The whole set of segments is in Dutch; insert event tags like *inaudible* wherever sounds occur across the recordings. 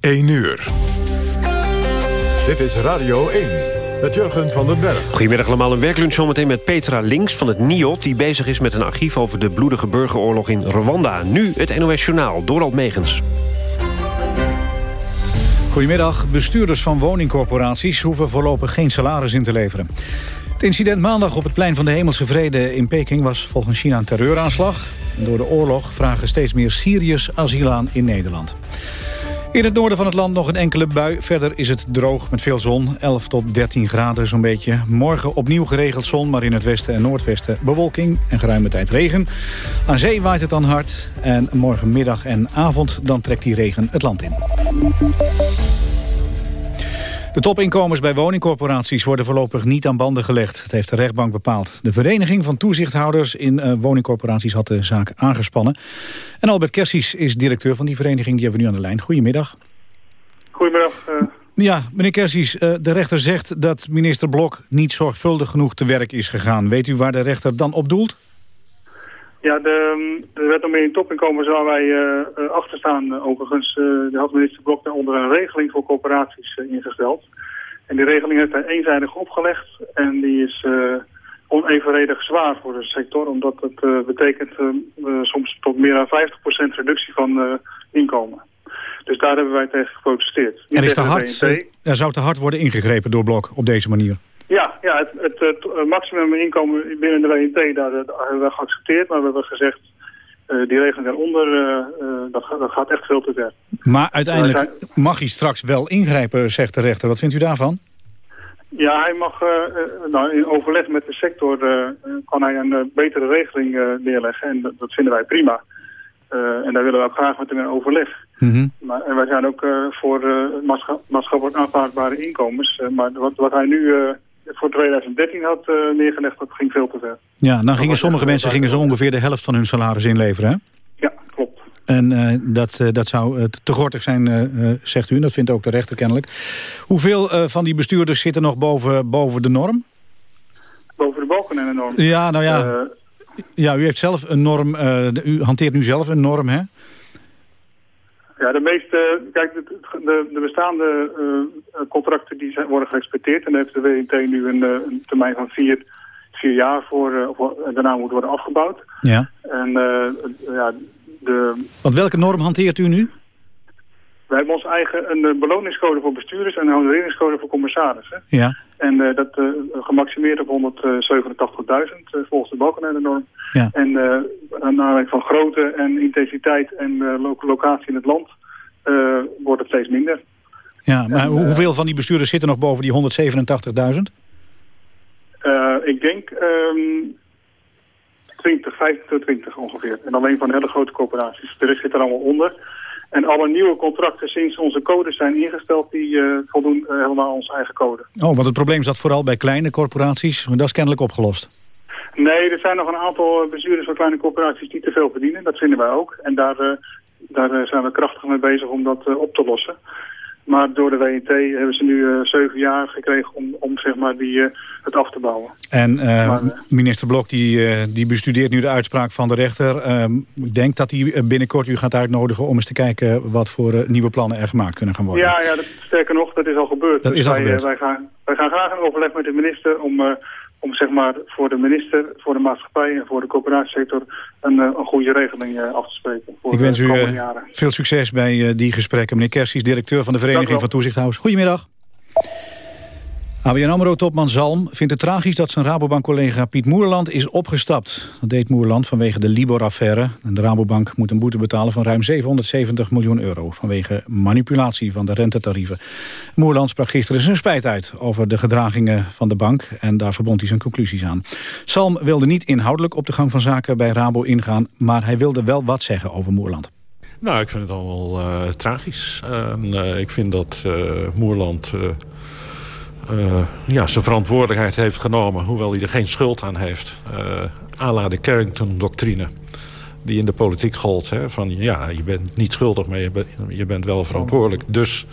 1 uur. Dit is Radio 1 met Jurgen van den Berg. Goedemiddag allemaal. Een werklunch zometeen met Petra Links van het NIOT... die bezig is met een archief over de bloedige burgeroorlog in Rwanda. Nu het NOS Journaal, Dorald Megens. Goedemiddag. Bestuurders van woningcorporaties hoeven voorlopig geen salaris in te leveren. Het incident maandag op het plein van de Hemelse Vrede in Peking... was volgens China een terreuraanslag. door de oorlog vragen steeds meer Syriërs asiel aan in Nederland. In het noorden van het land nog een enkele bui. Verder is het droog met veel zon. 11 tot 13 graden zo'n beetje. Morgen opnieuw geregeld zon, maar in het westen en noordwesten bewolking en geruime tijd regen. Aan zee waait het dan hard. En morgenmiddag en avond dan trekt die regen het land in. De topinkomens bij woningcorporaties worden voorlopig niet aan banden gelegd. Dat heeft de rechtbank bepaald. De Vereniging van Toezichthouders in uh, woningcorporaties had de zaak aangespannen. En Albert Kersies is directeur van die vereniging. Die hebben we nu aan de lijn. Goedemiddag. Goedemiddag. Uh... Ja, meneer Kersies, uh, de rechter zegt dat minister Blok niet zorgvuldig genoeg te werk is gegaan. Weet u waar de rechter dan op doelt? Ja, de, de wet om in topinkomen waar wij uh, achter staan. overigens, uh, had minister Blok daaronder een regeling voor corporaties ingesteld. En die regeling heeft hij eenzijdig opgelegd. En die is onevenredig zwaar voor de sector. Omdat het betekent soms tot meer dan 50% reductie van inkomen. Dus daar hebben wij tegen geprotesteerd. en is te hard, er zou te hard worden ingegrepen door Blok op deze manier? Ja, ja het, het, het maximum inkomen binnen de WNT, daar, hebben we geaccepteerd. Maar we hebben gezegd, uh, die regeling daaronder, uh, dat, dat, gaat echt veel te ver. Maar uiteindelijk zijn... mag hij straks wel ingrijpen, zegt de rechter. Wat vindt u daarvan? Ja, hij mag nou, in overleg met de sector kan hij een betere regeling neerleggen. En dat, vinden wij prima. en daar willen we ook graag met hem in overleg. Mm -hmm. maar, en wij zijn ook voor maatschappelijk aanvaardbare inkomens. maar wat, wat hij nu voor 2013 had uh, neergelegd, dat ging veel te ver. Ja, dan gingen sommige mensen gingen zo ongeveer de helft van hun salaris inleveren, hè? Ja, klopt. En uh, dat, uh, dat zou te gortig zijn, zegt u, en dat vindt ook de rechter kennelijk. Hoeveel van die bestuurders zitten nog boven, boven de norm? Boven de balken en de norm? Ja, nou ja, ja u heeft zelf een norm, u hanteert nu zelf een norm, hè? Ja, de meeste, kijk, de, de, de bestaande uh, contracten die zijn, worden gerespecteerd. En daar heeft de WNT nu een, uh, een termijn van vier, vier jaar voor, uh, of, daarna moet worden afgebouwd. Ja. En ja, de... Want welke norm hanteert u nu? Wij hebben ons eigen een beloningscode voor bestuurders en een honoringscode voor commissarissen. Ja. En uh, dat uh, gemaximeerd op 187.000 volgens de balkenende-norm. Ja. En naar aanleiding van grootte en intensiteit en lo locatie in het land wordt het steeds minder. Ja, maar en, hoeveel van die bestuurders zitten nog boven die 187.000? ik denk um, 20, 25 ongeveer. En alleen van hele grote corporaties. De rest zit er allemaal onder. En alle nieuwe contracten sinds onze codes zijn ingesteld... die uh, voldoen uh, helemaal onze eigen code. Oh, want het probleem zat vooral bij kleine corporaties. Maar dat is kennelijk opgelost. Nee, er zijn nog een aantal bestuurders van kleine corporaties die te veel verdienen. Dat vinden wij ook. En daar, uh, daar zijn we krachtig mee bezig om dat op te lossen. Maar door de WNT hebben ze nu uh, zeven jaar gekregen om, om zeg maar die, uh, het af te bouwen. En uh, maar, minister Blok die, die bestudeert nu de uitspraak van de rechter. Ehm, ik denk dat hij binnenkort u gaat uitnodigen om eens te kijken... wat voor nieuwe plannen er gemaakt kunnen gaan worden. Ja, ja dat, sterker nog, dat is al gebeurd. Dat dus is al wij, gebeurd. wij, gaan, wij gaan graag in overleg met de minister... om om zeg maar voor de minister, voor de maatschappij en voor de coöperatiesector een, een goede regeling uh, af te spreken. Voor Ik wens de u komende uh, jaren. veel succes bij die gesprekken. Meneer Kersies, directeur van de Vereniging van Toezichthouders. Goedemiddag. ABN AMRO-topman Zalm vindt het tragisch dat zijn Rabobank-collega Piet Moerland is opgestapt. Dat deed Moerland vanwege de Libor-affaire. De Rabobank moet een boete betalen van ruim 770 miljoen euro... vanwege manipulatie van de rentetarieven. Moerland sprak gisteren zijn spijt uit over de gedragingen van de bank... en daar verbond hij zijn conclusies aan. Zalm wilde niet inhoudelijk op de gang van zaken bij Rabo ingaan... maar hij wilde wel wat zeggen over Moerland. Nou, ik vind het allemaal uh, tragisch. Uh, ik vind dat uh, Moerland uh, ja, zijn verantwoordelijkheid heeft genomen... hoewel hij er geen schuld aan heeft. Uh, de Carrington-doctrine die in de politiek gold. Hè, van ja, je bent niet schuldig, maar je, ben, je bent wel verantwoordelijk. Dus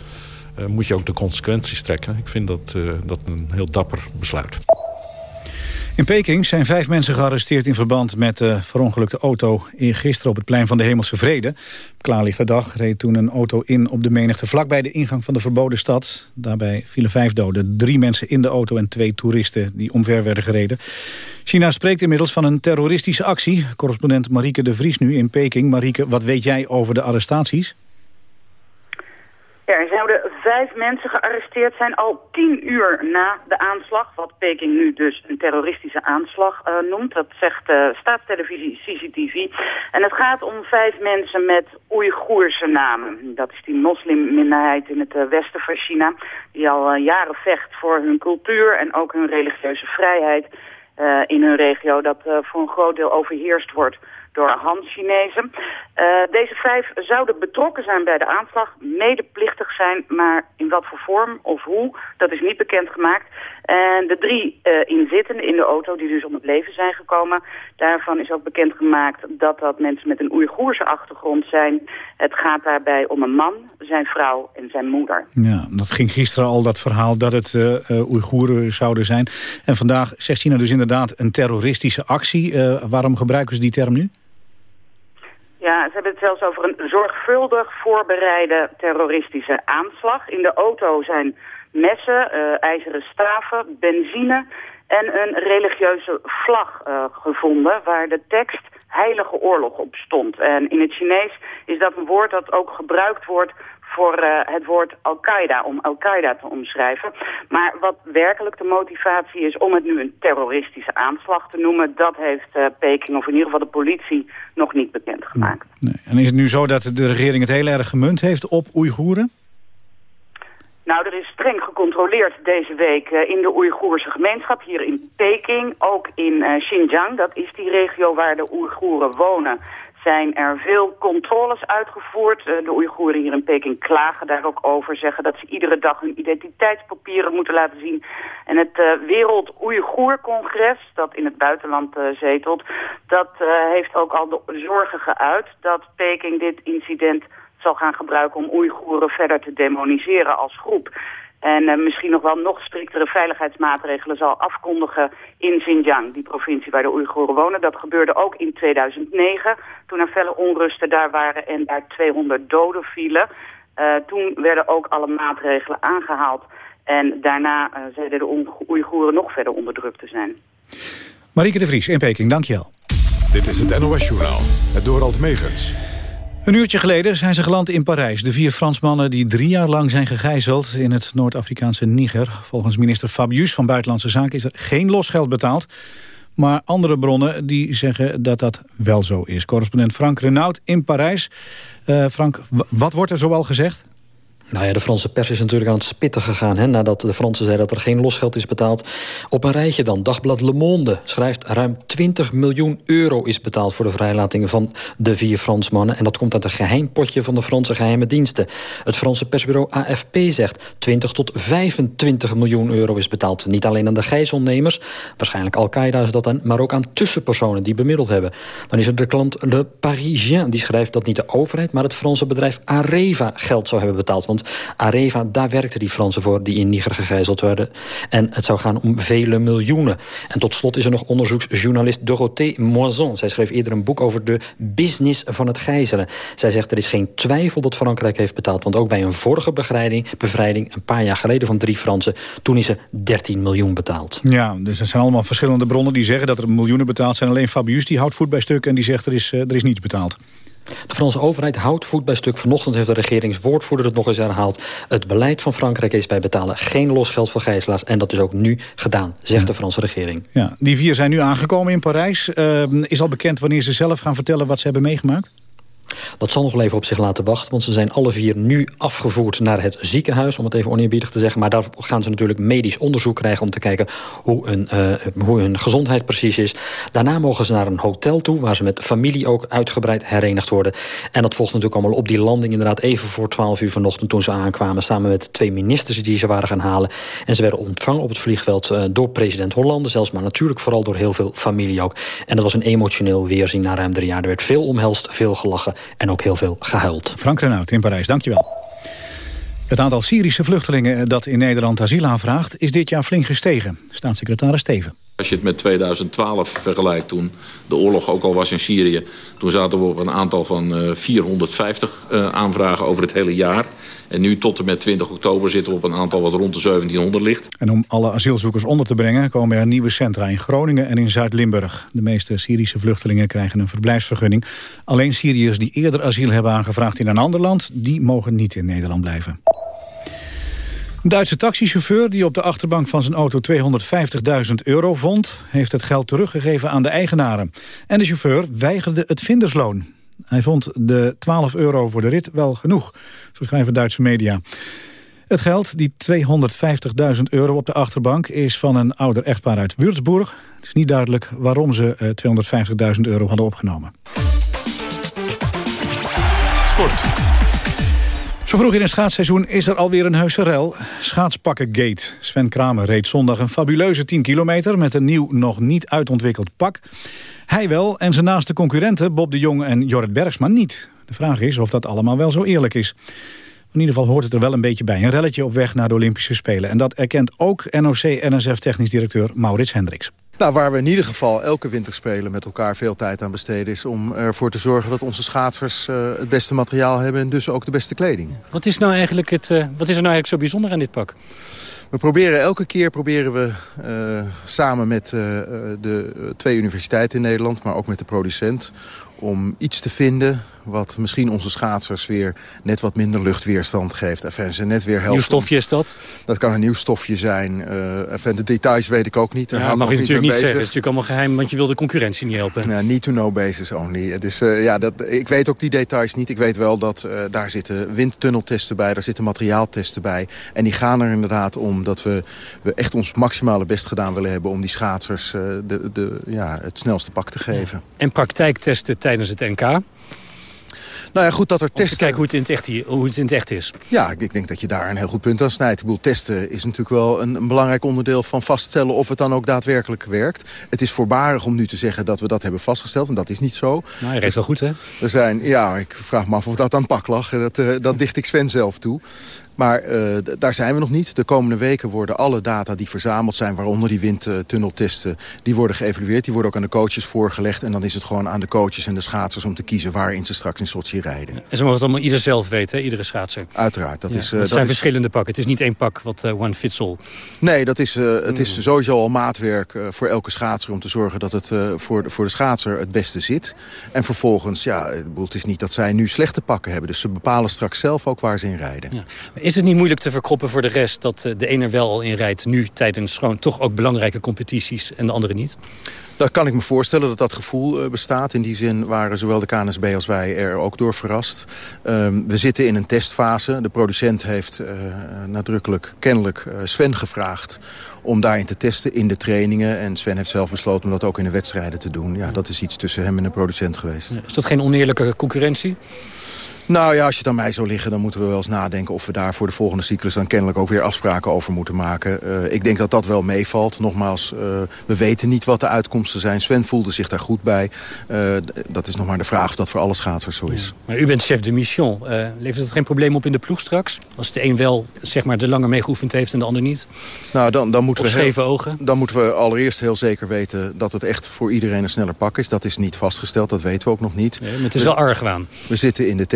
uh, moet je ook de consequenties trekken. Ik vind dat, dat een heel dapper besluit. In Peking zijn vijf mensen gearresteerd in verband met de verongelukte auto gisteren op het plein van de Hemelse Vrede. Op klaarlichte dag reed toen een auto in op de menigte vlakbij de ingang van de verboden stad. Daarbij vielen vijf doden, drie mensen in de auto en twee toeristen die omver werden gereden. China spreekt inmiddels van een terroristische actie. Correspondent Marieke de Vries nu in Peking. Marieke, wat weet jij over de arrestaties? Er zouden vijf mensen gearresteerd zijn al tien uur na de aanslag. Wat Peking nu dus een terroristische aanslag uh, noemt. Dat zegt uh, staatstelevisie CCTV. En het gaat om vijf mensen met Oeigoerse namen. Dat is die moslimminderheid in het uh, westen van China. Die al jaren vecht voor hun cultuur en ook hun religieuze vrijheid. in hun regio dat voor een groot deel overheerst wordt door Han-Chinezen. Uh, deze vijf zouden betrokken zijn bij de aanslag, medeplichtig zijn, maar in wat voor vorm of hoe, dat is niet bekendgemaakt. En de drie uh, inzittenden in de auto, die dus om het leven zijn gekomen, daarvan is ook bekendgemaakt dat dat mensen met een Oeigoerse achtergrond zijn. Het gaat daarbij om een man, zijn vrouw en zijn moeder. Ja, dat ging gisteren al, dat verhaal dat het uh, Oeigoeren zouden zijn. En vandaag zegt China dus inderdaad een terroristische actie. waarom gebruiken ze die term nu? Ja, ze hebben het zelfs over een zorgvuldig voorbereide terroristische aanslag. In de auto zijn messen, uh, ijzeren staven, benzine en een religieuze vlag uh, gevonden... waar de tekst Heilige Oorlog op stond. En in het Chinees is dat een woord dat ook gebruikt wordt voor uh, het woord Al-Qaeda, om Al-Qaeda te omschrijven. Maar wat werkelijk de motivatie is om het nu een terroristische aanslag te noemen... dat heeft uh, Peking, of in ieder geval de politie, nog niet bekendgemaakt. Nee. En is het nu zo dat de regering het heel erg gemunt heeft op Oeigoeren? Nou, er is streng gecontroleerd deze week uh, in de Oeigoerse gemeenschap, hier in Peking, ook in Xinjiang. Dat is die regio waar de Oeigoeren wonen zijn er veel controles uitgevoerd. Eh, de Oeigoeren hier in Peking klagen daar ook over. Zeggen dat ze iedere dag hun identiteitspapieren moeten laten zien. En het uh, Wereld Oeigoer-congres, dat in het buitenland uh, zetelt... dat heeft ook al de zorgen geuit dat Peking dit incident zal gaan gebruiken... om Oeigoeren verder te demoniseren als groep. En uh, misschien nog wel nog striktere veiligheidsmaatregelen zal afkondigen in Xinjiang, die provincie waar de Oeigoeren wonen. Dat gebeurde ook in 2009, toen er felle onrusten daar waren en daar 200 doden vielen. Uh, toen werden ook alle maatregelen aangehaald. En daarna uh, zeiden de Oeigoeren nog verder onder druk te zijn. Marieke de Vries in Peking, dankjewel. Dit is het NOS Journaal, het Dorald Megens. Een uurtje geleden zijn ze geland in Parijs. De vier Fransmannen die drie jaar lang zijn gegijzeld in het Noord-Afrikaanse Niger. Volgens minister Fabius van Buitenlandse Zaken is er geen losgeld betaald. Maar andere bronnen die zeggen dat dat wel zo is. Correspondent Frank Renaud in Parijs. Uh, Frank, wat wordt er zoal gezegd? Nou ja, de Franse pers is natuurlijk aan het spitten gegaan... Hè, nadat de Fransen zeiden dat er geen losgeld is betaald. Op een rijtje dan. Dagblad Le Monde schrijft ruim 20 miljoen euro is betaald... voor de vrijlatingen van de vier Fransmannen. En dat komt uit een geheim potje van de Franse geheime diensten. Het Franse persbureau AFP zegt 20 tot 25 miljoen euro is betaald. Niet alleen aan de gijzelnemers, waarschijnlijk Al-Qaeda is dat dan... maar ook aan tussenpersonen die bemiddeld hebben. Dan is er de klant Le Parisien, die schrijft dat niet de overheid... maar het Franse bedrijf Areva geld zou hebben betaald... Areva, daar werkten die Fransen voor die in Niger gegijzeld werden. En het zou gaan om vele miljoenen. En tot slot is er nog onderzoeksjournalist Dorothée Moison. Zij schreef eerder een boek over de business van het gijzelen. Zij zegt er is geen twijfel dat Frankrijk heeft betaald. Want ook bij een vorige bevrijding, bevrijding een paar jaar geleden van drie Fransen... toen is er 13 miljoen betaald. Ja, dus er zijn allemaal verschillende bronnen die zeggen dat er miljoenen betaald zijn. Alleen Fabius die houdt voet bij stuk en die zegt er is, eh, er is niets betaald. De Franse overheid houdt voet bij stuk. Vanochtend heeft de regeringswoordvoerder het nog eens herhaald. Het beleid van Frankrijk is wij betalen geen losgeld voor gijzelaars. En dat is ook nu gedaan, zegt de Franse regering. Ja, die vier zijn nu aangekomen in Parijs. Uh, is al bekend wanneer ze zelf gaan vertellen wat ze hebben meegemaakt? Dat zal nog wel even op zich laten wachten, want ze zijn alle vier nu afgevoerd naar het ziekenhuis, om het even oneerbiedig te zeggen. Maar daar gaan ze natuurlijk medisch onderzoek krijgen om te kijken hoe hun, uh, hoe hun gezondheid precies is. Daarna mogen ze naar een hotel toe, waar ze met familie ook uitgebreid herenigd worden. En dat volgt natuurlijk allemaal op die landing inderdaad even voor 12 uur vanochtend toen ze aankwamen, samen met twee ministers die ze waren gaan halen. En ze werden ontvangen op het vliegveld uh, door president Hollande zelfs, maar natuurlijk vooral door heel veel familie ook. En dat was een emotioneel weerzien na ruim drie jaar. Er werd veel omhelst, veel gelachen en ook heel veel gehuild. Frank Renaud in Parijs, dankjewel. Het aantal Syrische vluchtelingen dat in Nederland asiel aanvraagt... is dit jaar flink gestegen. Staatssecretaris Steven. Als je het met 2012 vergelijkt, toen de oorlog ook al was in Syrië... toen zaten we op een aantal van 450 uh, eh, aanvragen over het hele jaar. En nu tot en met 20 oktober zitten we op een aantal wat rond de 1700 ligt. En om alle asielzoekers onder te brengen... komen er nieuwe centra in Groningen en in Zuid-Limburg. De meeste Syrische vluchtelingen krijgen een verblijfsvergunning. Alleen Syriërs die eerder asiel hebben aangevraagd in een ander land... die mogen niet in Nederland blijven. Een Duitse taxichauffeur die op de achterbank van zijn auto 250.000 euro vond... heeft het geld teruggegeven aan de eigenaren. En de chauffeur weigerde het vindersloon. Hij vond de 12 euro voor de rit wel genoeg, zo schrijven Duitse media. Het geld, die 250.000 euro op de achterbank... is van een ouder echtpaar uit Würzburg. Het is niet duidelijk waarom ze 250.000 eh, euro hadden opgenomen. Sport. Zo vroeg in het schaatsseizoen is er alweer een heuse rel. Schaatspakkengate. Sven Kramer reed zondag een fabuleuze 10 kilometer... met een nieuw, nog niet uitontwikkeld pak. Hij wel en zijn naaste concurrenten Bob de Jong en Jorrit Bergsma niet. De vraag is of dat allemaal wel zo eerlijk is. In ieder geval hoort het er wel een beetje bij. Een relletje op weg naar de Olympische Spelen. En dat erkent ook NOC-NSF-technisch directeur Maurits Hendricks. Nou, waar we in ieder geval elke winterspelen met elkaar veel tijd aan besteden... is om ervoor te zorgen dat onze schaatsers uh, het beste materiaal hebben... en dus ook de beste kleding. Wat is, nou eigenlijk het, uh, wat is er nou eigenlijk zo bijzonder aan dit pak? We proberen elke keer proberen we uh, samen met de twee universiteiten in Nederland... maar ook met de producent om iets te vinden wat misschien onze schaatsers weer net wat minder luchtweerstand geeft. Enfin, ze net weer helpen. Nieuw stofje is dat? Dat kan een nieuw stofje zijn. Uh, enfin, de details weet ik ook niet. Daar ja, mag je natuurlijk niet zeggen. Het is natuurlijk allemaal geheim, want je wil de concurrentie niet helpen. Nou, need to know basis only. Dus ja, dat, ik weet ook die details niet. Ik weet wel dat uh, daar zitten windtunneltesten bij, daar zitten materiaaltesten bij. En die gaan er inderdaad om dat we, we echt ons maximale best gedaan willen hebben... om die schaatsers de, de, ja, het snelste pak te geven. En praktijktesten tijdens het NK? Nou ja, goed dat er testen... kijken hoe het, in het, echt, hoe het in het echt is. Ja, ik denk dat je daar een heel goed punt aan snijdt. Ik bedoel, testen is natuurlijk wel een, een, belangrijk onderdeel van vaststellen... of het dan ook daadwerkelijk werkt. Het is voorbarig om nu te zeggen dat we dat hebben vastgesteld. En dat is niet zo. Nou, je reed wel goed, hè? Er zijn, ja, ik vraag me af of dat aan pak lag. Dat, uh, dat dicht ik Sven zelf toe. Maar uh, daar zijn we nog niet. De komende weken worden alle data die verzameld zijn... waaronder die windtunneltesten, die worden geëvalueerd. Die worden ook aan de coaches voorgelegd. En dan is het gewoon aan de coaches en de schaatsers... om te kiezen waarin ze straks in Sochi rijden. En ze mogen het allemaal ieder zelf weten, iedere schaatser? Uiteraard. Dat is, uh, het zijn verschillende pakken. Het is niet één pak wat uh, one fits all. Nee, dat is, het is hmm. sowieso al maatwerk voor elke schaatser... om te zorgen dat het voor, de, voor de schaatser het beste zit. En vervolgens, ja, het is niet dat zij nu slechte pakken hebben. Dus ze bepalen straks zelf ook waar ze in rijden. Ja. Is het niet moeilijk te verkroppen voor de rest... dat eh, de ene er wel al in rijdt nu tijdens gewoon toch ook belangrijke competities... en de andere niet? Dat kan ik me voorstellen dat dat gevoel eh, bestaat. In die zin waren zowel de KNSB als wij er ook door verrast. Um, we zitten in een testfase. De producent heeft uh, nadrukkelijk kennelijk uh, Sven gevraagd om daarin te testen in de trainingen. En Sven heeft zelf besloten om dat ook in de wedstrijden te doen. Ja, dat is iets tussen hem en de producent geweest. Is dat geen oneerlijke concurrentie? Nou ja, als je het aan mij zou liggen, dan moeten we wel eens nadenken... of we daar voor de volgende cyclus dan kennelijk ook weer afspraken over moeten maken. Uh, ik denk dat dat wel meevalt. Nogmaals, uh, we weten niet wat de uitkomsten zijn. Sven voelde zich daar goed bij. Uh, dat is nog maar de vraag of dat voor alle schaatsers zo is. Ja. Maar u bent chef de mission. levert het geen probleem op in de ploeg straks? Als de een wel zeg maar, de langer meegeoefend heeft en de ander niet? Nou, dan, dan moeten of we scheve ogen? Dan moeten we allereerst heel zeker weten dat het echt voor iedereen een sneller pak is. Dat is niet vastgesteld, dat weten we ook nog niet. Nee, maar het is wel argwaan. We zitten in de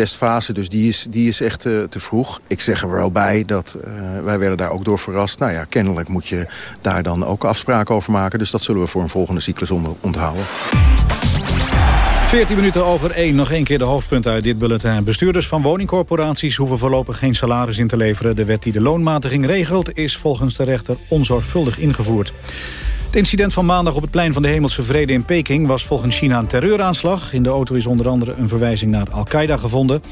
dus die is die is echt uh, te vroeg. Ik zeg er wel bij dat uh, wij werden daar ook door verrast. Nou ja, kennelijk moet je daar dan ook afspraken over maken. Dus dat zullen we voor een volgende cyclus onthouden. 14 minuten over 1. Nog één keer de hoofdpunten uit dit bulletin. Bestuurders van woningcorporaties hoeven voorlopig geen salaris in te leveren. De wet die de loonmatiging regelt is volgens de rechter onzorgvuldig ingevoerd. Het incident van maandag op het plein van de Hemelse Vrede in Peking... was volgens China een terreuraanslag. In de auto is onder andere een verwijzing naar Al-Qaeda gevonden.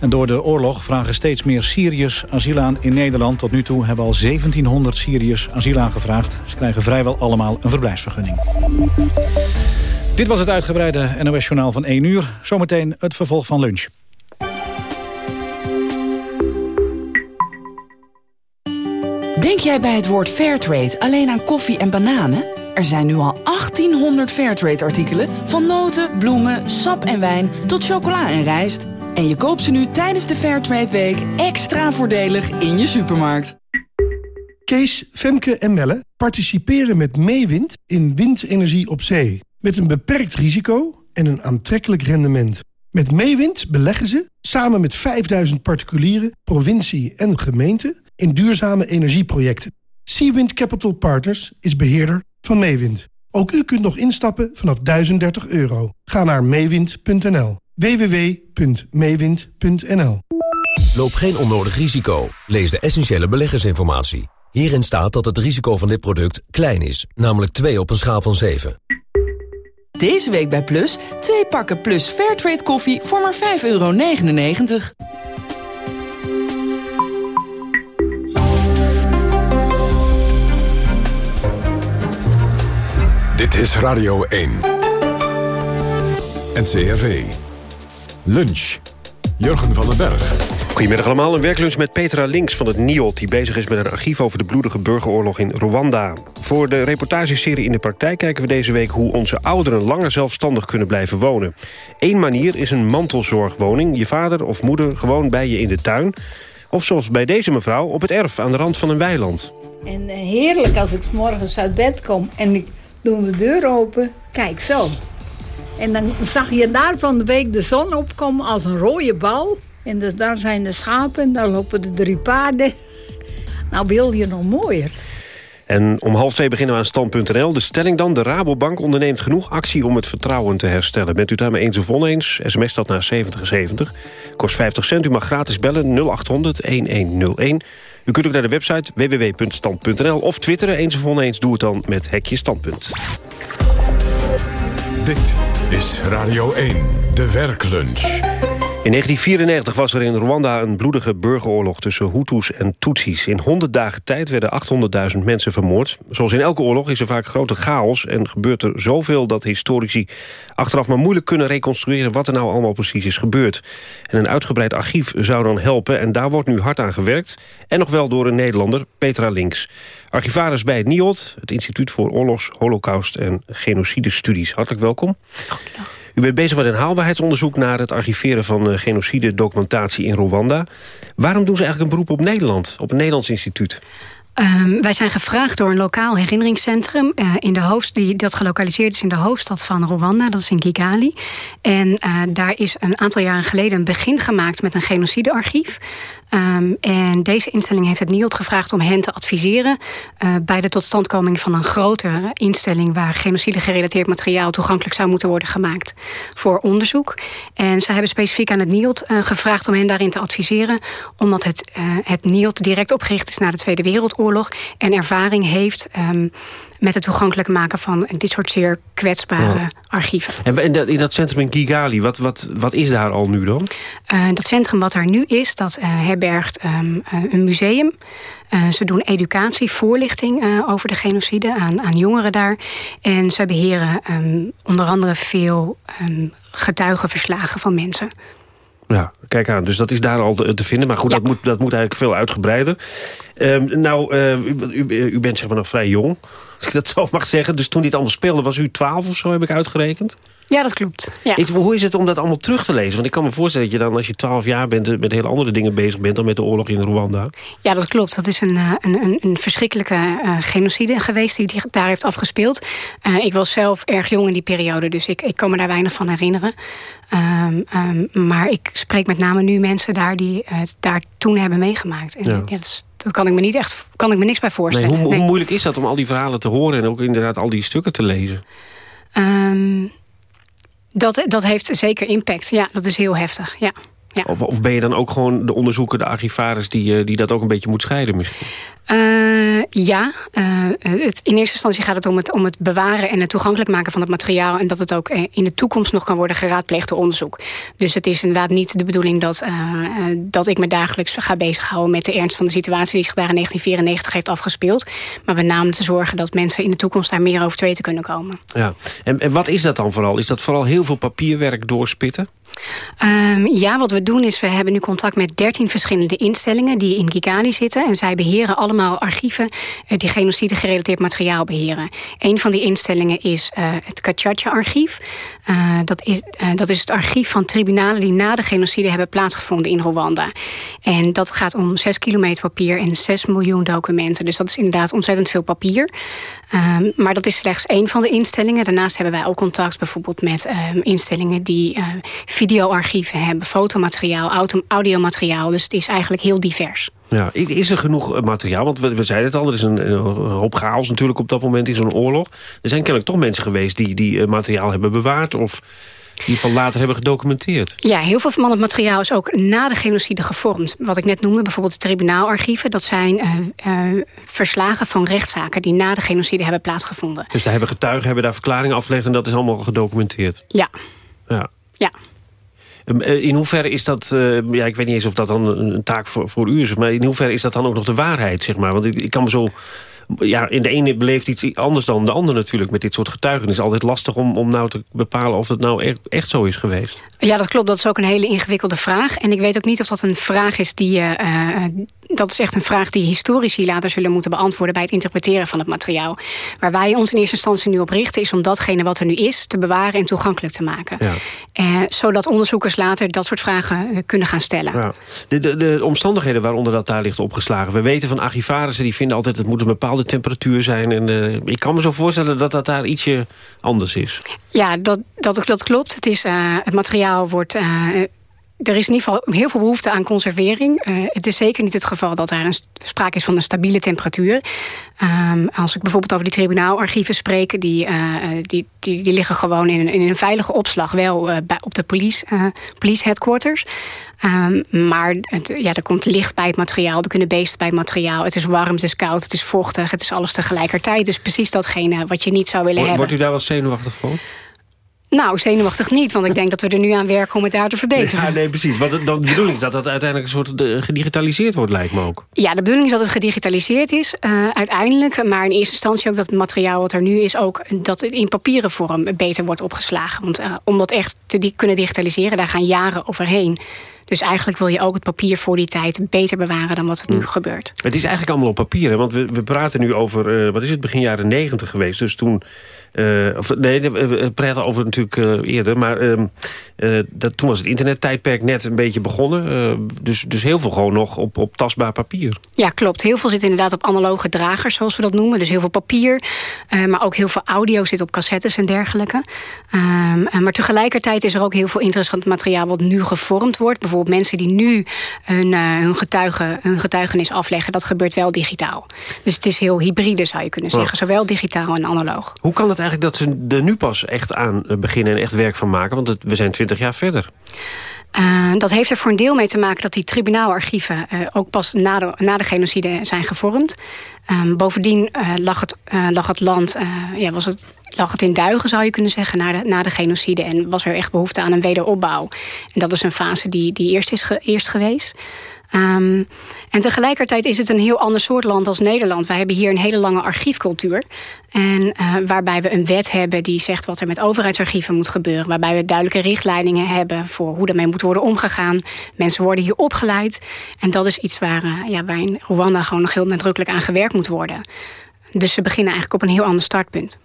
En door de oorlog vragen steeds meer Syriërs asiel aan in Nederland. Tot nu toe hebben al 1700 Syriërs asiel aangevraagd. Ze krijgen vrijwel allemaal een verblijfsvergunning. Dit was het uitgebreide NOS-journaal van 1 uur. Zometeen het vervolg van lunch. Denk jij bij het woord Fairtrade alleen aan koffie en bananen? Er zijn nu al 1800 Fairtrade-artikelen... van noten, bloemen, sap en wijn tot chocola en rijst... En je koopt ze nu tijdens de Fairtrade Week extra voordelig in je supermarkt. Kees, Femke en Melle participeren met Meewind in windenergie op zee. Met een beperkt risico en een aantrekkelijk rendement. Met Meewind beleggen ze, samen met 5000 particulieren, provincie en gemeente... in duurzame energieprojecten. Seawind Capital Partners is beheerder van Meewind. Ook u kunt nog instappen vanaf 1030 euro. Ga naar meewind.nl. www.meewind.nl Loop geen onnodig risico. Lees de essentiële beleggersinformatie. Hierin staat dat het risico van dit product klein is, namelijk 2 op een schaal van 7. Deze week bij Plus, twee pakken Plus Fairtrade koffie voor maar 5,99 euro. Dit is Radio 1. NCRV. Lunch. Jurgen van den Berg. Goedemiddag allemaal, een werklunch met Petra Links van het NIOT... die bezig is met een archief over de bloedige burgeroorlog in Rwanda. Voor de reportageserie In de Praktijk kijken we deze week... hoe onze ouderen langer zelfstandig kunnen blijven wonen. Eén manier is een mantelzorgwoning. Je vader of moeder gewoon bij je in de tuin. Of zoals bij deze mevrouw op het erf aan de rand van een weiland. En heerlijk als ik 's morgens uit bed kom en ik doe de deur open. Kijk, zo. En dan zag je daar van de week de zon opkomen als een rode bal. En dus daar zijn de schapen, daar lopen de drie paarden. Nou wil je nog mooier. En om half twee beginnen we aan stand.nl. De stelling dan, de Rabobank onderneemt genoeg actie om het vertrouwen te herstellen. Bent u daarmee eens of oneens? SMS dat naar 7070. Kost 50 cent. U mag gratis bellen 0800 1101. U kunt ook naar de website www.stand.nl of twitteren. Eens of oneens, doe het dan met hekje standpunt. Dit is Radio 1, de werklunch. In 1994 was er in Rwanda een bloedige burgeroorlog tussen Hutus en Tutsis. In 100 dagen tijd werden 800.000 mensen vermoord. Zoals in elke oorlog is er vaak grote chaos en gebeurt er zoveel dat historici achteraf maar moeilijk kunnen reconstrueren wat er nou allemaal precies is gebeurd. En een uitgebreid archief zou dan helpen en daar wordt nu hard aan gewerkt. En nog wel door een Nederlander, Petra Links. Archivaris bij het NIOD, het Instituut voor Oorlogs, Holocaust en Genocidestudies. Hartelijk welkom. U bent bezig met een haalbaarheidsonderzoek naar het archiveren van uh, genocide-documentatie in Rwanda. Waarom doen ze eigenlijk een beroep op Nederland, op een Nederlands instituut? Um, wij zijn gevraagd door een lokaal herinneringscentrum uh, in de hoofd, die, dat gelokaliseerd is in de hoofdstad van Rwanda, dat is in Kigali. En uh, daar is een aantal jaren geleden een begin gemaakt met een genocidearchief. Um, en deze instelling heeft het NIOD gevraagd om hen te adviseren... Uh, bij de totstandkoming van een grotere instelling... waar genocide gerelateerd materiaal toegankelijk zou moeten worden gemaakt... voor onderzoek. En zij hebben specifiek aan het NIOD gevraagd om hen daarin te adviseren... omdat het, het NIOD direct opgericht is na de Tweede Wereldoorlog... en ervaring heeft... Um, met het toegankelijk maken van dit soort zeer kwetsbare ja. archieven. En in dat, in dat centrum in Kigali, wat, wat, wat is daar al nu dan? Uh, dat centrum wat er nu is, dat uh, herbergt um, een museum. Uh, ze doen educatie, voorlichting over de genocide aan, aan jongeren daar. En ze beheren um, onder andere veel um, getuigenverslagen van mensen. Ja, kijk aan. Dus dat is daar al te, te vinden. Maar goed, ja. dat, moet, dat moet eigenlijk veel uitgebreider. Um, nou, uh, u, u, bent zeg maar nog vrij jong, als ik dat zo mag zeggen. Dus toen dit allemaal speelde, was u 12 of zo, heb ik uitgerekend? Ja, dat klopt. Ja. Is, hoe is het om dat allemaal terug te lezen? Want ik kan me voorstellen dat je dan, als je 12 jaar bent... met hele andere dingen bezig bent dan met de oorlog in Rwanda. Ja, dat klopt. Dat is een, een, een, een verschrikkelijke uh, genocide geweest die, daar heeft afgespeeld. Uh, ik was zelf erg jong in die periode, dus ik, ik kan me daar weinig van herinneren. Um, um, maar ik spreek met name nu mensen daar die het daar toen hebben meegemaakt. En ja. Ja, dat is, dat kan ik me niet echt, kan ik me niks bij voorstellen. Nee, hoe, nee. hoe, moeilijk is dat om al die verhalen te horen en ook inderdaad al die stukken te lezen? Um, dat, dat heeft zeker impact. Ja, dat is heel heftig. Ja. Ja. Of, of, ben je dan ook gewoon de onderzoeker, de archivaris... die, die dat ook een beetje moet scheiden misschien? Uh, ja, uh, het, in eerste instantie gaat het om, het om het bewaren... en het toegankelijk maken van het materiaal... en dat het ook in de toekomst nog kan worden geraadpleegd door onderzoek. Dus het is inderdaad niet de bedoeling dat, uh, dat ik me dagelijks ga bezighouden... met de ernst van de situatie die zich daar in 1994 heeft afgespeeld. Maar met name te zorgen dat mensen in de toekomst daar meer over te weten kunnen komen. Ja. En, en wat is dat dan vooral? Is dat vooral heel veel papierwerk doorspitten? Um, ja, wat we doen is, we hebben nu contact met 13 verschillende instellingen die in Kigali zitten. En zij beheren allemaal archieven uh, die genocide gerelateerd materiaal beheren. Een van die instellingen is uh, het Kachacha-archief. Uh, dat, is, dat is het archief van tribunalen die na de genocide hebben plaatsgevonden in Rwanda. En dat gaat om 6 kilometer papier en 6 miljoen documenten. Dus dat is inderdaad ontzettend veel papier. Um, maar dat is slechts één van de instellingen. Daarnaast hebben wij ook contact bijvoorbeeld met um, instellingen die videoarchieven hebben, fotomateriaal, audiomateriaal. Dus het is eigenlijk heel divers. Ja, is er genoeg materiaal? Want we, we zeiden het al, er is een, een hoop chaos natuurlijk op dat moment in zo'n oorlog. Er zijn kennelijk toch mensen geweest die, die uh, materiaal hebben bewaard... of in ieder geval later hebben gedocumenteerd. Ja, heel veel van het materiaal is ook na de genocide gevormd. Wat ik net noemde, bijvoorbeeld de tribunaalarchieven... dat zijn uh, uh, verslagen van rechtszaken die na de genocide hebben plaatsgevonden. Dus daar hebben getuigen hebben daar verklaringen afgelegd... en dat is allemaal gedocumenteerd? Ja. Ja. Ja. In hoeverre is dat, uh, ja, ik weet niet eens of dat dan een taak voor, voor u is... maar in hoeverre is dat dan ook nog de waarheid, zeg maar? Want ik, ik kan me zo ja, in de ene beleeft iets anders dan de ander natuurlijk... met dit soort getuigenissen. Altijd lastig om, om nou te bepalen of het nou echt, echt zo is geweest. Ja, dat klopt. Dat is ook een hele ingewikkelde vraag. En ik weet ook niet of dat een vraag is die... Uh, dat is echt een vraag die historici later zullen moeten beantwoorden... bij het interpreteren van het materiaal. Waar wij ons in eerste instantie nu op richten... is om datgene wat er nu is te bewaren en toegankelijk te maken. Ja. Uh, zodat onderzoekers later dat soort vragen kunnen gaan stellen. Ja. De, de, de, omstandigheden waaronder dat daar ligt opgeslagen. We weten van archivarissen, die vinden altijd... het moet een bepaalde temperatuur zijn. En, uh, ik kan me zo voorstellen dat dat daar ietsje anders is. Ja, dat, dat, dat klopt. Het, is, uh, het materiaal wordt er is in ieder geval heel veel behoefte aan conservering. Uh, het is zeker niet het geval dat er een sprake is van een stabiele temperatuur. Um, als ik bijvoorbeeld over die tribunaalarchieven spreek... die, uh, die, die, die, liggen gewoon in een, in een veilige opslag... wel uh, bij, op de police, police headquarters. Um, maar het, ja, er komt licht bij het materiaal. Er kunnen beesten bij het materiaal. Het is warm, het is koud, het is vochtig. Het is alles tegelijkertijd. Dus precies datgene wat je niet zou willen hebben. Wordt u daar wel zenuwachtig van? Nou, zenuwachtig niet, want ik denk dat we er nu aan werken om het daar te verbeteren. Ja, nee, precies. Want dan de bedoeling is dat dat uiteindelijk een soort gedigitaliseerd wordt, lijkt me ook. Ja, de bedoeling is dat het gedigitaliseerd is, uh, uiteindelijk. Maar in eerste instantie ook dat het materiaal wat er nu is... ook dat het in papieren vorm beter wordt opgeslagen. Want uh, om dat echt te di kunnen digitaliseren, daar gaan jaren overheen. Dus eigenlijk wil je ook het papier voor die tijd beter bewaren dan wat het nu hmm. gebeurt. Het is eigenlijk allemaal op papier, hè? want we, we praten nu over, uh, wat is het, begin jaren negentig geweest. Dus toen uh, of, nee, we praten over natuurlijk uh, eerder. Maar uh, dat, toen was het internettijdperk net een beetje begonnen. dus, dus heel veel gewoon nog op, op tastbaar papier. Ja, klopt. Heel veel zit inderdaad op analoge dragers, zoals we dat noemen. Dus heel veel papier. maar ook heel veel audio zit op cassettes en dergelijke. Ehm, maar tegelijkertijd is er ook heel veel interessant materiaal... wat nu gevormd wordt. Bijvoorbeeld mensen die nu hun, hun, getuigen, hun getuigenis afleggen. Dat gebeurt wel digitaal. Dus het is heel hybride, zou je kunnen zeggen. Ja. Zowel digitaal en analoog. Hoe kan het eigenlijk dat ze er nu pas echt aan beginnen en echt werk van maken? Want we zijn twintig jaar verder. Uh, dat heeft er voor een deel mee te maken dat die tribunaalarchieven uh, ook pas na de, na de genocide zijn gevormd. Um, bovendien lag, het, lag het land, ja, was het, lag het in duigen zou je kunnen zeggen na de, na de genocide. En was er echt behoefte aan een wederopbouw. En dat is een fase die, die eerst is eerst geweest. Um, en tegelijkertijd is het een heel ander soort land als Nederland. Wij hebben hier een hele lange archiefcultuur. En uh, waarbij we een wet hebben die zegt wat er met overheidsarchieven moet gebeuren. Waarbij we duidelijke richtlijningen hebben voor hoe daarmee moet worden omgegaan. Mensen worden hier opgeleid. En dat is iets waar, uh, ja, waar in Rwanda gewoon nog heel nadrukkelijk aan gewerkt moet worden. Dus ze beginnen eigenlijk op een heel ander startpunt.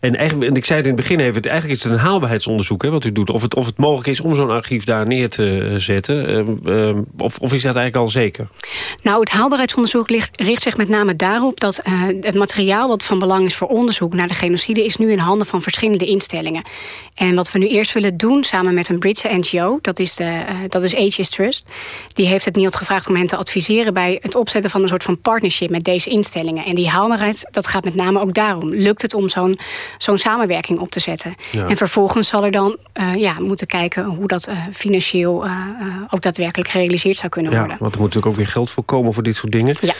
En, eigenlijk, en ik zei het in het begin even, eigenlijk is het een haalbaarheidsonderzoek hè, wat u doet. Of het, of het mogelijk is om zo'n archief daar neer te zetten. Um, of, of is dat eigenlijk al zeker? Nou, het haalbaarheidsonderzoek ligt, richt zich met name daarop... dat uh, het materiaal wat van belang is voor onderzoek naar de genocide... is nu in handen van verschillende instellingen. En wat we nu eerst willen doen samen met een Britse NGO... dat is, de, uh, dat is Aegis Trust. Die heeft het NIOD gevraagd om hen te adviseren... bij het opzetten van een soort van partnership met deze instellingen. En die haalbaarheid, dat gaat met name ook daarom. Lukt het om zo'n zo'n samenwerking op te zetten. Ja. En vervolgens zal er dan uh, ja, moeten kijken hoe dat uh, financieel uh, ook daadwerkelijk gerealiseerd zou kunnen ja, worden. Want er moet natuurlijk ook weer geld voor komen voor dit soort dingen. Ja.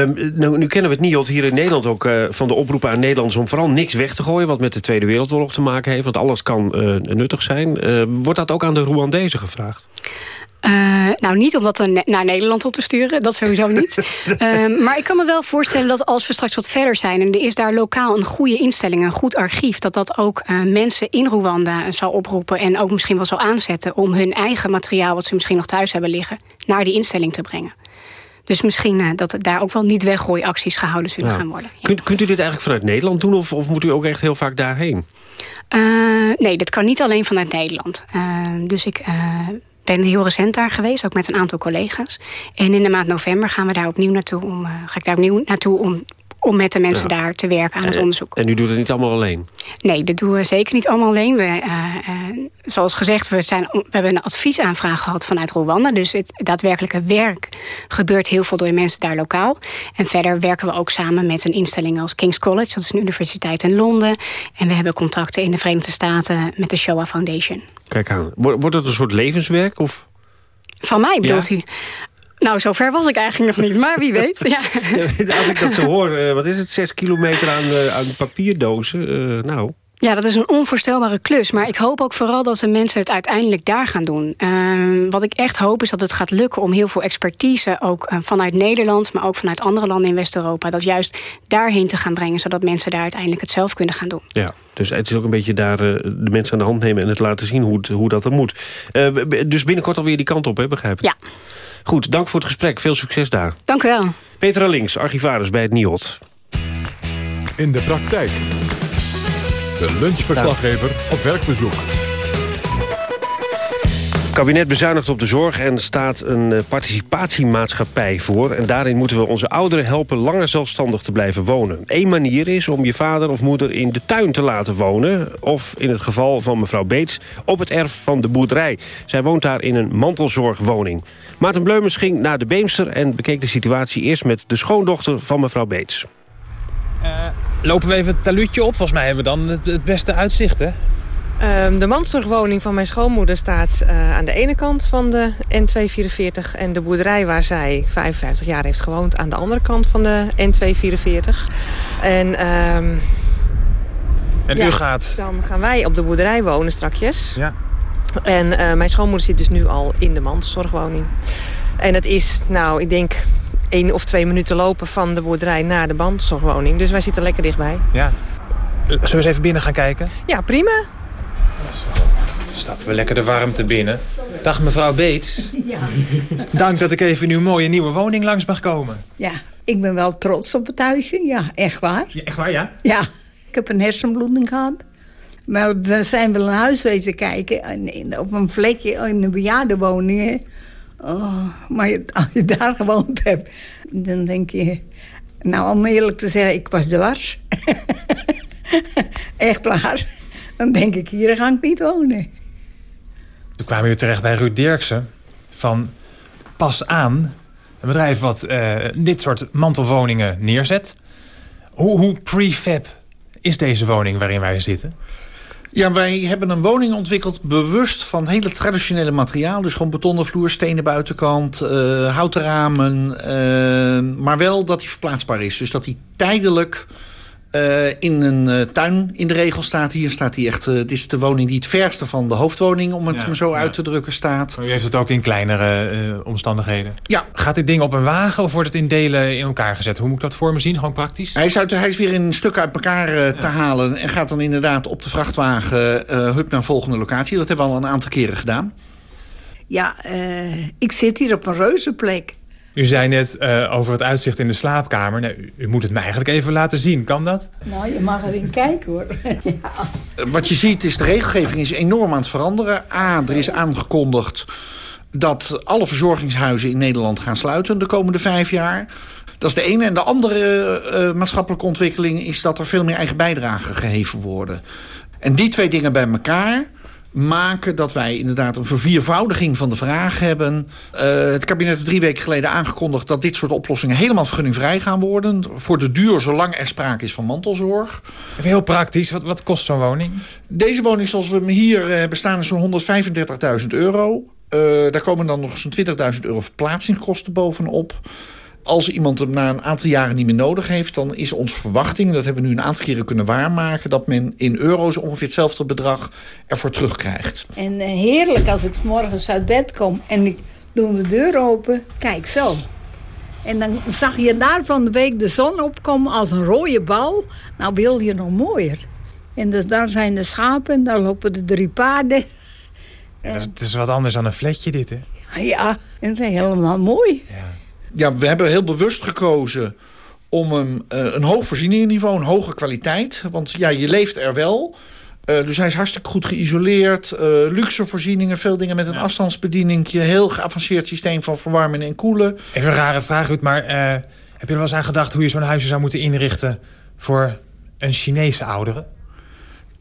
Um, nou, nu kennen we het NIOD hier in Nederland ook van de oproepen aan Nederlanders... om vooral niks weg te gooien wat met de Tweede Wereldoorlog te maken heeft. Want alles kan nuttig zijn. wordt dat ook aan de Rwandezen gevraagd? Uh, nou, niet om dat naar Nederland op te sturen, dat sowieso niet. uh, *laughs* maar ik kan me wel voorstellen dat als we straks wat verder zijn... en er is daar lokaal een goede instelling, een goed archief... dat dat ook uh, mensen in Rwanda zal oproepen... en ook misschien wel zal aanzetten om hun eigen materiaal... wat ze misschien nog thuis hebben liggen, naar die instelling te brengen. Dus misschien dat daar ook wel niet weggooiacties gehouden zullen Ja. gaan worden. Kunt, kunt u dit eigenlijk vanuit Nederland doen of, of moet u ook echt heel vaak daarheen? Uh, nee, dat kan niet alleen vanuit Nederland. Uh, dus ik uh, ben heel recent daar geweest, ook met een aantal collega's. En in de maand november gaan we daar opnieuw naartoe om, uh, ga ik daar opnieuw naartoe om, om met de mensen Ja. daar te werken aan het onderzoek. En u doet het niet allemaal alleen? Nee, dat doen we zeker niet allemaal alleen. We, uh, uh, zoals gezegd, we, zijn, we hebben een adviesaanvraag gehad vanuit Rwanda. Dus het daadwerkelijke werk gebeurt heel veel door de mensen daar lokaal. En verder werken we ook samen met een instelling als King's College. Dat is een universiteit in Londen. En we hebben contacten in de Verenigde Staten met de Shoah Foundation. Kijk aan. Wordt wordt het een soort levenswerk? Of? Van mij bedoelt Ja. u? Nou, zover was ik eigenlijk nog niet, maar wie weet. Ja. *laughs* Als ik dat zo hoor, eh, wat is het, zes kilometer aan, eh, aan papierdozen? Eh, nou, Ja, dat is een onvoorstelbare klus. Maar ik hoop ook vooral dat de mensen het uiteindelijk daar gaan doen. Ehm, wat ik echt hoop is dat het gaat lukken om heel veel expertise... ook vanuit Nederland, maar ook vanuit andere landen in West-Europa... dat juist daarheen te gaan brengen... zodat mensen daar uiteindelijk het zelf kunnen gaan doen. ja. Dus het is ook een beetje daar de mensen aan de hand nemen... en het laten zien hoe, het, hoe dat er moet. Dus binnenkort alweer die kant op, hè, begrijp ik? Ja. Goed, dank voor het gesprek. Veel succes daar. Dank u wel. Petra Links, archivaris bij het NIOD. In de praktijk. De lunchverslaggever op werkbezoek. Kabinet bezuinigt op de zorg en staat een eh, participatiemaatschappij voor. En daarin moeten we onze ouderen helpen langer zelfstandig te blijven wonen. Eén manier is om je vader of moeder in de tuin te laten wonen. Of in het geval van mevrouw Beets op het erf van de boerderij. Zij woont daar in een mantelzorgwoning. Maarten Bleumens ging naar de Beemster en bekeek de situatie eerst met de schoondochter van mevrouw Beets. Lopen we even het talutje op. Volgens mij hebben we dan het, het beste uitzicht, hè? Ehm, de mandzorgwoning van mijn schoonmoeder staat eh, aan de ene kant van de N244... en de boerderij waar zij 55 jaar heeft gewoond... aan de andere kant van de N244. En, ehm, En ja, u gaat... Dan gaan wij op de boerderij wonen strakjes. Ja. En eh, mijn schoonmoeder zit dus nu al in de mandzorgwoning. En het is, nou, ik denk één of twee minuten lopen van de boerderij naar de mandzorgwoning. Dus wij zitten lekker dichtbij. Ja. Zullen we eens even binnen gaan kijken? Ja, prima. Stappen we lekker de warmte binnen. Dag mevrouw Beets. Ja. Dank dat ik even in uw mooie nieuwe woning langs mag komen. ja, ik ben wel trots op het huisje. Ja, echt waar. Ja, echt waar, ja? Ja, ik heb een hersenbloeding gehad. Maar we zijn wel een huis wezen kijken. en in- Op een vlekje in een bejaardenwoning. Oh, maar als je daar gewoond hebt, dan denk je... Nou, om eerlijk te zeggen, ik was dwars. *laughs* Echt waar. Dan denk ik, hier ga ik niet wonen. Toen kwamen jullie terecht bij Ruud Dirksen van Pas Aan. Een bedrijf wat eh, dit soort mantelwoningen neerzet. Hoe, hoe prefab is deze woning waarin wij zitten? Ja, wij hebben een woning ontwikkeld bewust van hele traditionele materiaal. Dus gewoon betonnen vloer, stenen buitenkant, eh, houten ramen. eh, maar wel dat die verplaatsbaar is. Dus dat die tijdelijk eh, in een eh, tuin in de regel staat. Hier staat hij echt... eh, dit is de woning die het verste van de hoofdwoning, om het Ja, maar zo ja. uit te drukken, staat. U heeft het ook in kleinere eh, omstandigheden. Ja. Gaat dit ding op een wagen of wordt het in delen in elkaar gezet? Hoe moet ik dat voor me zien? Gewoon praktisch? Hij is, uit, hij is weer in stukken uit elkaar eh, te halen... en gaat dan inderdaad op de vrachtwagen eh hup naar een volgende locatie. Dat hebben we al een aantal keren gedaan. Ja, eh, ik zit hier op een reuzenplek. U zei net eh, over het uitzicht in de slaapkamer. Nou, u, u moet het me eigenlijk even laten zien. Kan dat? Nou, je mag erin kijken hoor. *laughs* ja. Eh, Wat je ziet is de regelgeving is enorm aan het veranderen. A, er is aangekondigd dat alle verzorgingshuizen in Nederland gaan sluiten de komende vijf jaar. Dat is de ene. En de andere eh, maatschappelijke ontwikkeling is dat er veel meer eigen bijdragen geheven worden. En die twee dingen bij elkaar maken dat wij inderdaad een verviervoudiging van de vraag hebben. Eh, het kabinet heeft drie weken geleden aangekondigd... dat dit soort oplossingen helemaal vergunningvrij gaan worden. Voor de duur, zolang er sprake is van mantelzorg. Even heel praktisch. Wat, wat kost zo'n woning? Deze woning zoals we hem hier eh, bestaan is zo'n 135.000 euro. Eh, daar komen dan nog zo'n 20.000 euro verplaatsingskosten bovenop. Als iemand hem na een aantal jaren niet meer nodig heeft... dan is onze verwachting, dat hebben we nu een aantal keren kunnen waarmaken... dat men in euro's ongeveer hetzelfde bedrag ervoor terugkrijgt. En eh, heerlijk als ik 's morgens uit bed kom en ik doe de deur open. Kijk, zo. En dan zag je daar van de week de zon opkomen als een rode bal. Nou wil je nog mooier. En dus daar zijn de schapen, daar lopen de drie paarden. Ja, dat is- het is wat anders dan een flatje dit, hè? Ja, en dat is helemaal mooi. Ja, we hebben heel bewust gekozen om hem eh, een hoog voorzieningenniveau, een hoge kwaliteit. Want ja, je leeft er wel. Eh, dus hij is hartstikke goed geïsoleerd. eh, luxe voorzieningen, veel dingen met een afstandsbedieningje. Heel geavanceerd systeem van verwarmen en koelen. Even een rare vraag, Ruud, maar heb je er wel eens aan gedacht... hoe je zo'n huisje zou moeten inrichten voor een Chinese oudere?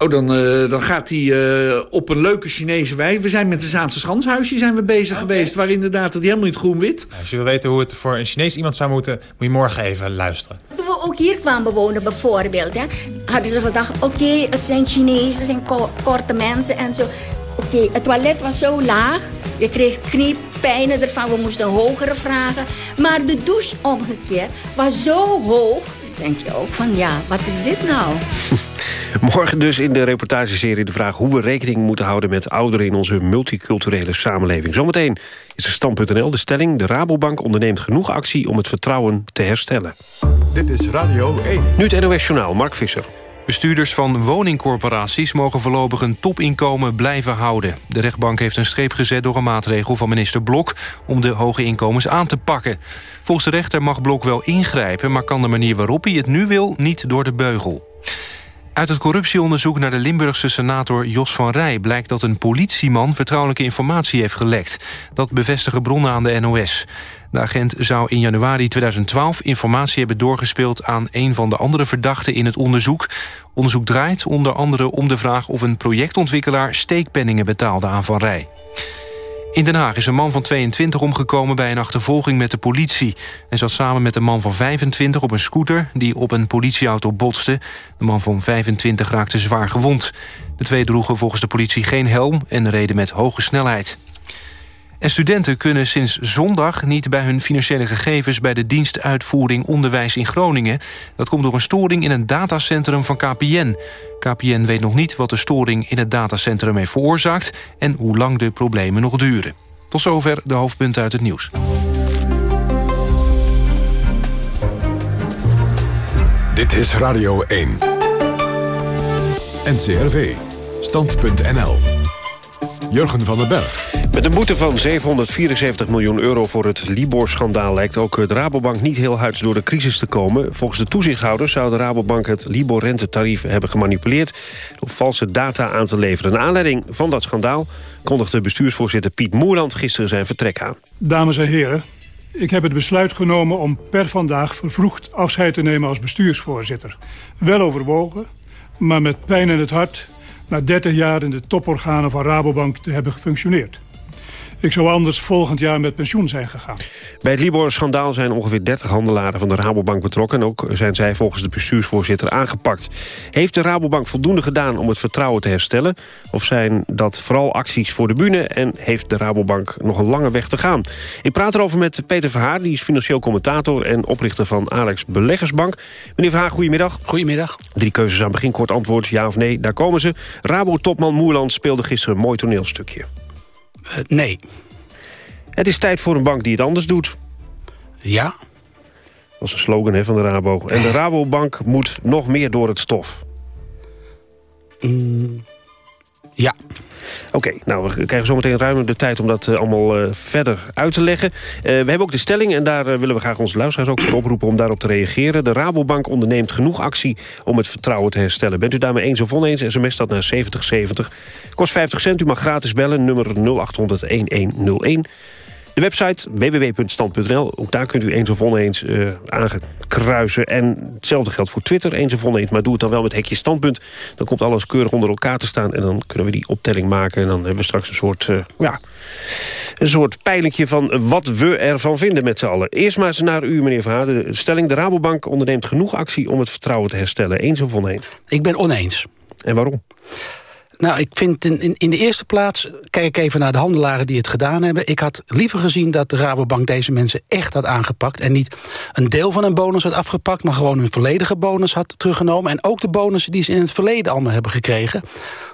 Oh, dan, eh, dan gaat hij eh, op een leuke Chinese wei. We zijn met de Zaanse Schanshuisje zijn we bezig geweest... waar inderdaad het helemaal niet groen-wit. Als je wil weten hoe het voor een Chinees iemand zou moeten... moet je morgen even luisteren. Toen we ook hier kwamen wonen bijvoorbeeld, hè, hadden ze gedacht, oké, het zijn Chinezen, het zijn ko- korte mensen en zo. Oké, het toilet was zo laag, je kreeg kniepijnen ervan, we moesten hogere vragen. Maar de douche omgekeerd was zo hoog, denk je ook van ja, wat is dit nou? Morgen dus in de reportageserie de vraag... hoe we rekening moeten houden met ouderen in onze multiculturele samenleving. Zometeen is er stand.nl de stelling... de Rabobank onderneemt genoeg actie om het vertrouwen te herstellen. Dit is Radio 1. Nu het NOS Journaal, Mark Visser. Bestuurders van woningcorporaties mogen voorlopig een topinkomen blijven houden. De rechtbank heeft een streep gezet door een maatregel van minister Blok... om de hoge inkomens aan te pakken. Volgens de rechter mag Blok wel ingrijpen... maar kan de manier waarop hij het nu wil niet door de beugel. Uit het corruptieonderzoek naar de Limburgse senator Jos van Rij... blijkt dat een politieman vertrouwelijke informatie heeft gelekt. Dat bevestigen bronnen aan de NOS. De agent zou in januari 2012 informatie hebben doorgespeeld... aan een van de andere verdachten in het onderzoek. Onderzoek draait onder andere om de vraag... of een projectontwikkelaar steekpenningen betaalde aan Van Rij. In Den Haag is een man van 22 omgekomen bij een achtervolging met de politie. Hij zat samen met een man van 25 op een scooter die op een politieauto botste. De man van 25 raakte zwaar gewond. De twee droegen volgens de politie geen helm en reden met hoge snelheid. En studenten kunnen sinds zondag niet bij hun financiële gegevens... bij de dienst uitvoering onderwijs in Groningen. Dat komt door een storing in een datacentrum van KPN. KPN weet nog niet wat de storing in het datacentrum heeft veroorzaakt... en hoe lang de problemen nog duren. Tot zover de hoofdpunten uit het nieuws. Dit is Radio 1. NCRV. Stand.nl. Jurgen van den Berg. Met een boete van 774 miljoen euro voor het Libor-schandaal... lijkt ook de Rabobank niet heel huids door de crisis te komen. Volgens de toezichthouders zou de Rabobank het Libor-rentetarief hebben gemanipuleerd... door valse data aan te leveren. Naar aanleiding van dat schandaal kondigde bestuursvoorzitter Piet Moerland... gisteren zijn vertrek aan. Dames en heren, ik heb het besluit genomen om per vandaag vervroegd afscheid te nemen als bestuursvoorzitter. Wel overwogen, maar met pijn in het hart na 30 jaar in de toporganen van Rabobank te hebben gefunctioneerd. Ik zou anders volgend jaar met pensioen zijn gegaan. Bij het Libor-schandaal zijn ongeveer 30 handelaren van de Rabobank betrokken. En ook zijn zij volgens de bestuursvoorzitter aangepakt. Heeft de Rabobank voldoende gedaan om het vertrouwen te herstellen? Of zijn dat vooral acties voor de bühne? En heeft de Rabobank nog een lange weg te gaan? Ik praat erover met Peter Verhaar. Die is financieel commentator en oprichter van Alex Beleggersbank. Meneer Verhaar, goedemiddag. Goedemiddag. Drie keuzes aan het begin, kort antwoord, ja of nee. Daar komen ze. Rabo-topman Moerland speelde gisteren een mooi toneelstukje. Uh, nee. Het is tijd voor een bank die het anders doet. Ja. Dat was een slogan hè, van de Rabo. En de Rabobank moet nog meer door het stof. Mm, ja. Oké, nou, we krijgen zometeen ruim de tijd om dat uh, allemaal uh, verder uit te leggen. Uh, we hebben ook de stelling en daar willen we graag onze luisteraars ook oproepen om daarop te reageren. De Rabobank onderneemt genoeg actie om het vertrouwen te herstellen. Bent u daarmee eens of oneens? SMS dat naar 7070. Kost 50 cent, u mag gratis bellen, nummer 0800-1101. De website www.stand.nl. Ook daar kunt u eens of oneens uh, aangekruisen. En hetzelfde geldt voor Twitter, eens of oneens. Maar doe het dan wel met hekje standpunt. Dan komt alles keurig onder elkaar te staan. En dan kunnen we die optelling maken. En dan hebben we straks een soort, uh, ja, een soort peilingje van wat we ervan vinden met z'n allen. Eerst maar eens naar u, meneer Verhaar. De stelling, de Rabobank onderneemt genoeg actie om het vertrouwen te herstellen. Eens of oneens? Ik ben oneens. En waarom? Nou, ik vind in, in, de eerste plaats... kijk even naar de handelaren die het gedaan hebben. Ik had liever gezien dat de Rabobank deze mensen echt had aangepakt... en niet een deel van een bonus had afgepakt... maar gewoon hun volledige bonus had teruggenomen. En ook de bonussen die ze in het verleden allemaal hebben gekregen.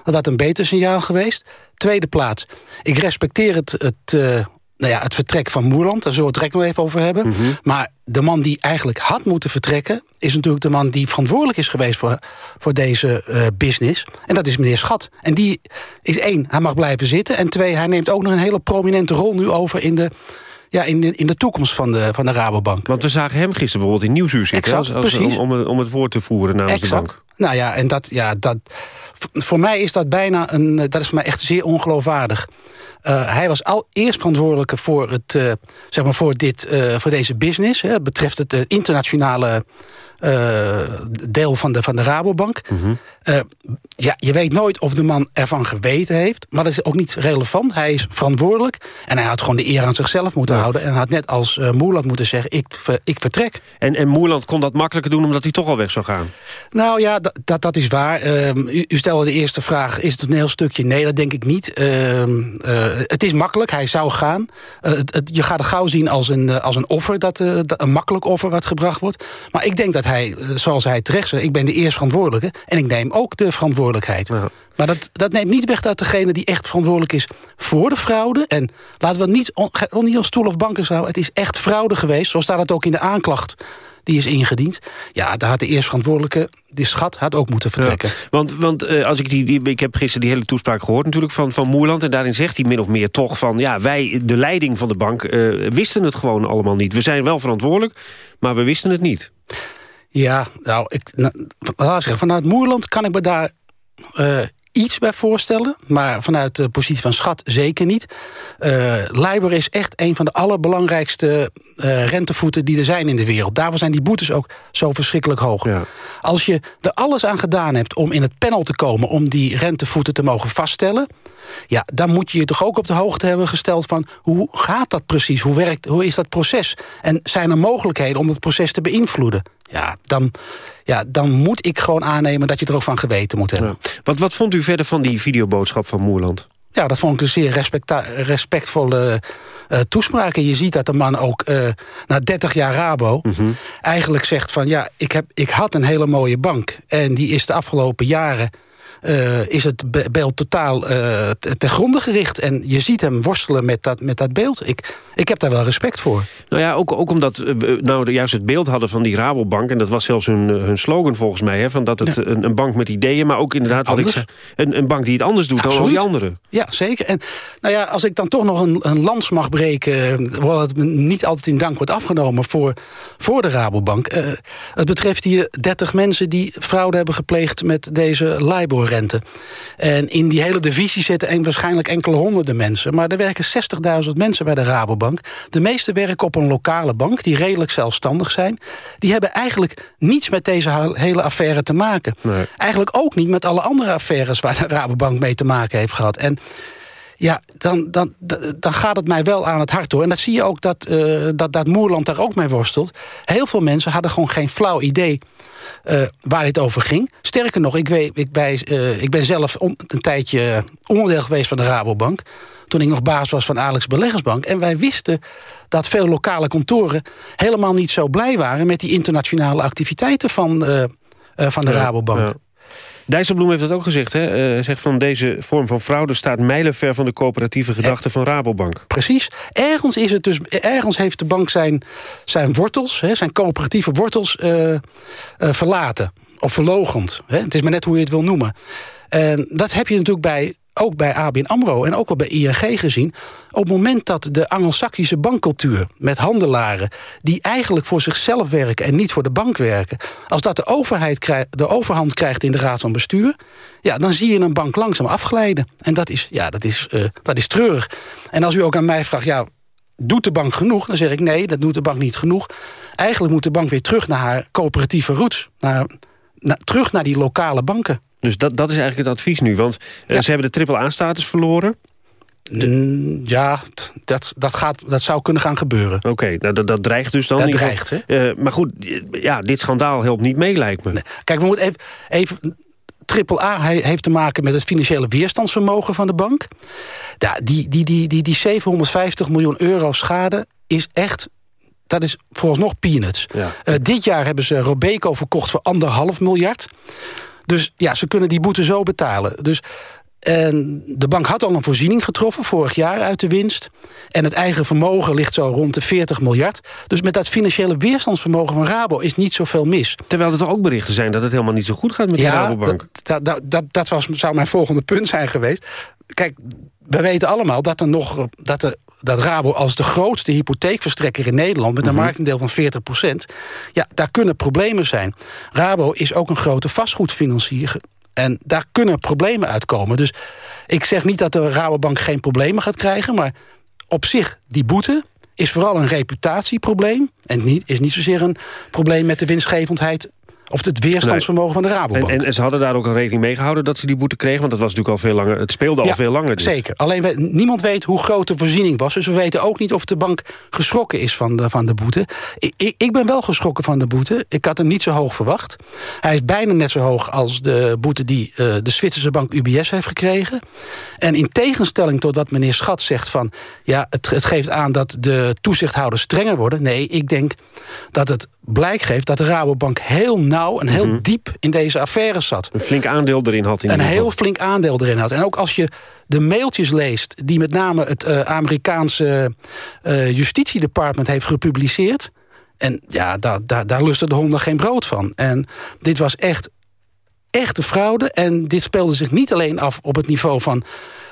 Dat had een beter signaal geweest. Tweede plaats, ik respecteer het, het, uh, nou ja, het vertrek van Moerland. Daar zullen we het direct nog even over hebben. Mhm. Maar de man die eigenlijk had moeten vertrekken... is natuurlijk de man die verantwoordelijk is geweest voor, voor deze uh, business. En dat is meneer Schat. En die is één, hij mag blijven zitten. En twee, hij neemt ook nog een hele prominente rol nu over... in de ja, in, de, in de toekomst van de, van de Rabobank. Want we zagen hem gisteren bijvoorbeeld in Nieuwsuur zitten... Exact, als, als, om, om, het woord te voeren namens exact. de bank. Nou ja, en dat, ja, dat, voor mij is dat bijna een... dat is voor mij echt zeer ongeloofwaardig. Uh, hij was al eerst verantwoordelijke voor, het, uh, zeg maar voor, dit, uh, voor deze business. Hè, betreft het internationale deel van de, van de Rabobank. Mm -hmm. ja, je weet nooit of de man ervan geweten heeft. Maar dat is ook niet relevant. Hij is verantwoordelijk. En hij had gewoon de eer aan zichzelf moeten ja. houden. En had net als Moerland moeten zeggen, ik, ik vertrek. En, en Moerland kon dat makkelijker doen omdat hij toch al weg zou gaan? Nou ja, dat, dat is waar. Ehm, u, u, stelde de eerste vraag, is het een heel stukje? Nee, dat denk ik niet. Ehm, het is makkelijk, hij zou gaan. Uh, het, het, je gaat het gauw zien als een, uh, als een offer, dat, uh, een makkelijk offer wat gebracht wordt. Maar ik denk dat hij, zoals hij terecht zegt... ik ben de eerst verantwoordelijke en ik neem ook de verantwoordelijkheid. Ja. Maar dat, dat neemt niet weg dat degene die echt verantwoordelijk is voor de fraude... en laten we niet, on, niet als stoel of banken zouden... het is echt fraude geweest, zo staat het ook in de aanklacht die is ingediend. Ja, daar had de eerst verantwoordelijke, die schat, had ook moeten vertrekken. Ja, want want uh, als ik, die, die, ik heb gisteren die hele toespraak gehoord natuurlijk van, van Moerland... en daarin zegt hij min of meer toch van... ja, wij, de leiding van de bank, uh, wisten het gewoon allemaal niet. We zijn wel verantwoordelijk, maar we wisten het niet. Ja, nou, ik, nou, laat zeggen, vanuit Moerland kan ik me daar... Uh, iets bij voorstellen, maar vanuit de positie van schat zeker niet. Uh, Libor is echt een van de allerbelangrijkste uh, rentevoeten die er zijn in de wereld. Daarvoor zijn die boetes ook zo verschrikkelijk hoog. Ja. Als je er alles aan gedaan hebt om in het panel te komen... om die rentevoeten te mogen vaststellen... ja, dan moet je je toch ook op de hoogte hebben gesteld van... hoe gaat dat precies? Hoe, werkt, hoe is dat proces? En zijn er mogelijkheden om het proces te beïnvloeden? Ja, dan, ja, dan moet ik gewoon aannemen dat je er ook van geweten moet hebben. Ja. Wat, wat vond u verder van die videoboodschap van Moerland? Ja, dat vond ik een zeer respectvolle uh, toespraak. En je ziet dat de man ook uh, na 30 jaar Rabo... Mm -hmm. eigenlijk zegt van ja, ik, heb, ik had een hele mooie bank. En die is de afgelopen jaren uh, is het beeld totaal uh, ten gronde gericht. En je ziet hem worstelen met dat, met dat beeld. Ik, ik heb daar wel respect voor. Nou ja, ook, ook omdat we nou juist het beeld hadden van die Rabobank... en dat was zelfs hun, hun slogan volgens mij... Hè, van dat het ja. een, een, bank met ideeën, maar ook inderdaad... Wat ik zei, een, een bank die het anders doet Absoluut. dan al die anderen. Ja, zeker. En nou ja, als ik dan toch nog een, een lans mag breken... waar het niet altijd in dank wordt afgenomen voor, voor de Rabobank... Uh, het betreft hier 30 mensen die fraude hebben gepleegd... met deze LIBOR En in die hele divisie zitten en waarschijnlijk enkele honderden mensen. Maar er werken 60.000 mensen bij de Rabobank. De meeste werken op een lokale bank, die redelijk zelfstandig zijn. Die hebben eigenlijk niets met deze hele affaire te maken. Nee. Eigenlijk ook niet met alle andere affaires... waar de Rabobank mee te maken heeft gehad. En ja, dan, dan, dan gaat het mij wel aan het hart hoor. En dat zie je ook dat, uh, dat, dat Moerland daar ook mee worstelt. Heel veel mensen hadden gewoon geen flauw idee uh, waar dit over ging. Sterker nog, ik, weet, ik, bij, uh, ik ben zelf on, een tijdje onderdeel geweest van de Rabobank. Toen ik nog baas was van Alex Beleggersbank. En wij wisten dat veel lokale kantoren helemaal niet zo blij waren... met die internationale activiteiten van, uh, van de ja, Rabobank. Ja. Dijsselbloem heeft dat ook gezegd. Hè? Uh, zegt van deze vorm van fraude staat mijlenver van de coöperatieve gedachte van Rabobank. Precies. Ergens, is het dus, ergens heeft de bank zijn, zijn wortels, hè, zijn coöperatieve wortels uh, uh, verlaten. Of verlogend. Hè? Het is maar net hoe je het wil noemen. En dat heb je natuurlijk bij ook bij ABN AMRO en ook wel bij ING gezien... op het moment dat de Anglo-Saxische bankcultuur met handelaren... die eigenlijk voor zichzelf werken en niet voor de bank werken... als dat de, overheid de overhand krijgt in de raad van bestuur... ja, dan zie je een bank langzaam afglijden. En dat is, ja, dat is, uh, dat is treurig. En als u ook aan mij vraagt... ja, doet de bank genoeg? Dan zeg ik nee, dat doet de bank niet genoeg. Eigenlijk moet de bank weer terug naar haar coöperatieve roots. Naar, naar, terug naar die lokale banken. Dus dat, dat is eigenlijk het advies nu. Want ja. ze hebben de triple-A-status verloren. Ja, dat, dat, gaat, dat zou kunnen gaan gebeuren. Oké, okay, nou, dat, dat dreigt dus dan. Dat dreigt, hè? Uh, maar goed, ja, dit schandaal helpt niet mee, lijkt me. Nee. Kijk, we moeten even, even triple A heeft te maken met het financiële weerstandsvermogen van de bank. Ja, die, die, die, die, die 750 miljoen euro schade is echt dat is vooralsnog peanuts. Uh, dit jaar hebben ze Robeco verkocht voor anderhalf miljard. Dus ja, ze kunnen die boete zo betalen. Dus en de bank had al een voorziening getroffen vorig jaar uit de winst. En het eigen vermogen ligt zo rond de 40 miljard. Dus met dat financiële weerstandsvermogen van Rabo is niet zoveel mis. Terwijl er toch ook berichten zijn dat het helemaal niet zo goed gaat met de Rabobank. Dat, dat, dat, dat was, zou mijn volgende punt zijn geweest. Kijk, we weten allemaal dat er nog dat, de, dat Rabo als de grootste hypotheekverstrekker in Nederland... met een mm marktendeel van 40% ja, daar kunnen problemen zijn. Rabo is ook een grote vastgoedfinancier en daar kunnen problemen uitkomen. Dus ik zeg niet dat de Rabobank geen problemen gaat krijgen... maar op zich, die boete is vooral een reputatieprobleem... en niet, is niet zozeer een probleem met de winstgevendheid of het weerstandsvermogen van de Rabobank. En, en, ze hadden daar ook een rekening mee gehouden dat ze die boete kregen? Want dat was natuurlijk al veel langer. Het speelde al veel langer. Dus. Zeker. Alleen niemand weet hoe groot de voorziening was. Dus we weten ook niet of de bank geschrokken is van de, van de boete. Ik, ik, ik ben wel geschrokken van de boete. Ik had hem niet zo hoog verwacht. Hij is bijna net zo hoog als de boete die uh, de Zwitserse bank UBS heeft gekregen. En in tegenstelling tot wat meneer Schat zegt van... ja, het, het geeft aan dat de toezichthouders strenger worden. Nee, ik denk dat het blijk geeft dat de Rabobank heel nauw en heel mhm. diep in deze affaire zat. Een flink aandeel erin had. In een heel flink aandeel erin had. En ook als je de mailtjes leest die met name het uh, Amerikaanse uh, justitiedepartment heeft gepubliceerd. En ja, daar, daar, daar lusten de honden geen brood van. En dit was echt echte fraude. En dit speelde zich niet alleen af op het niveau van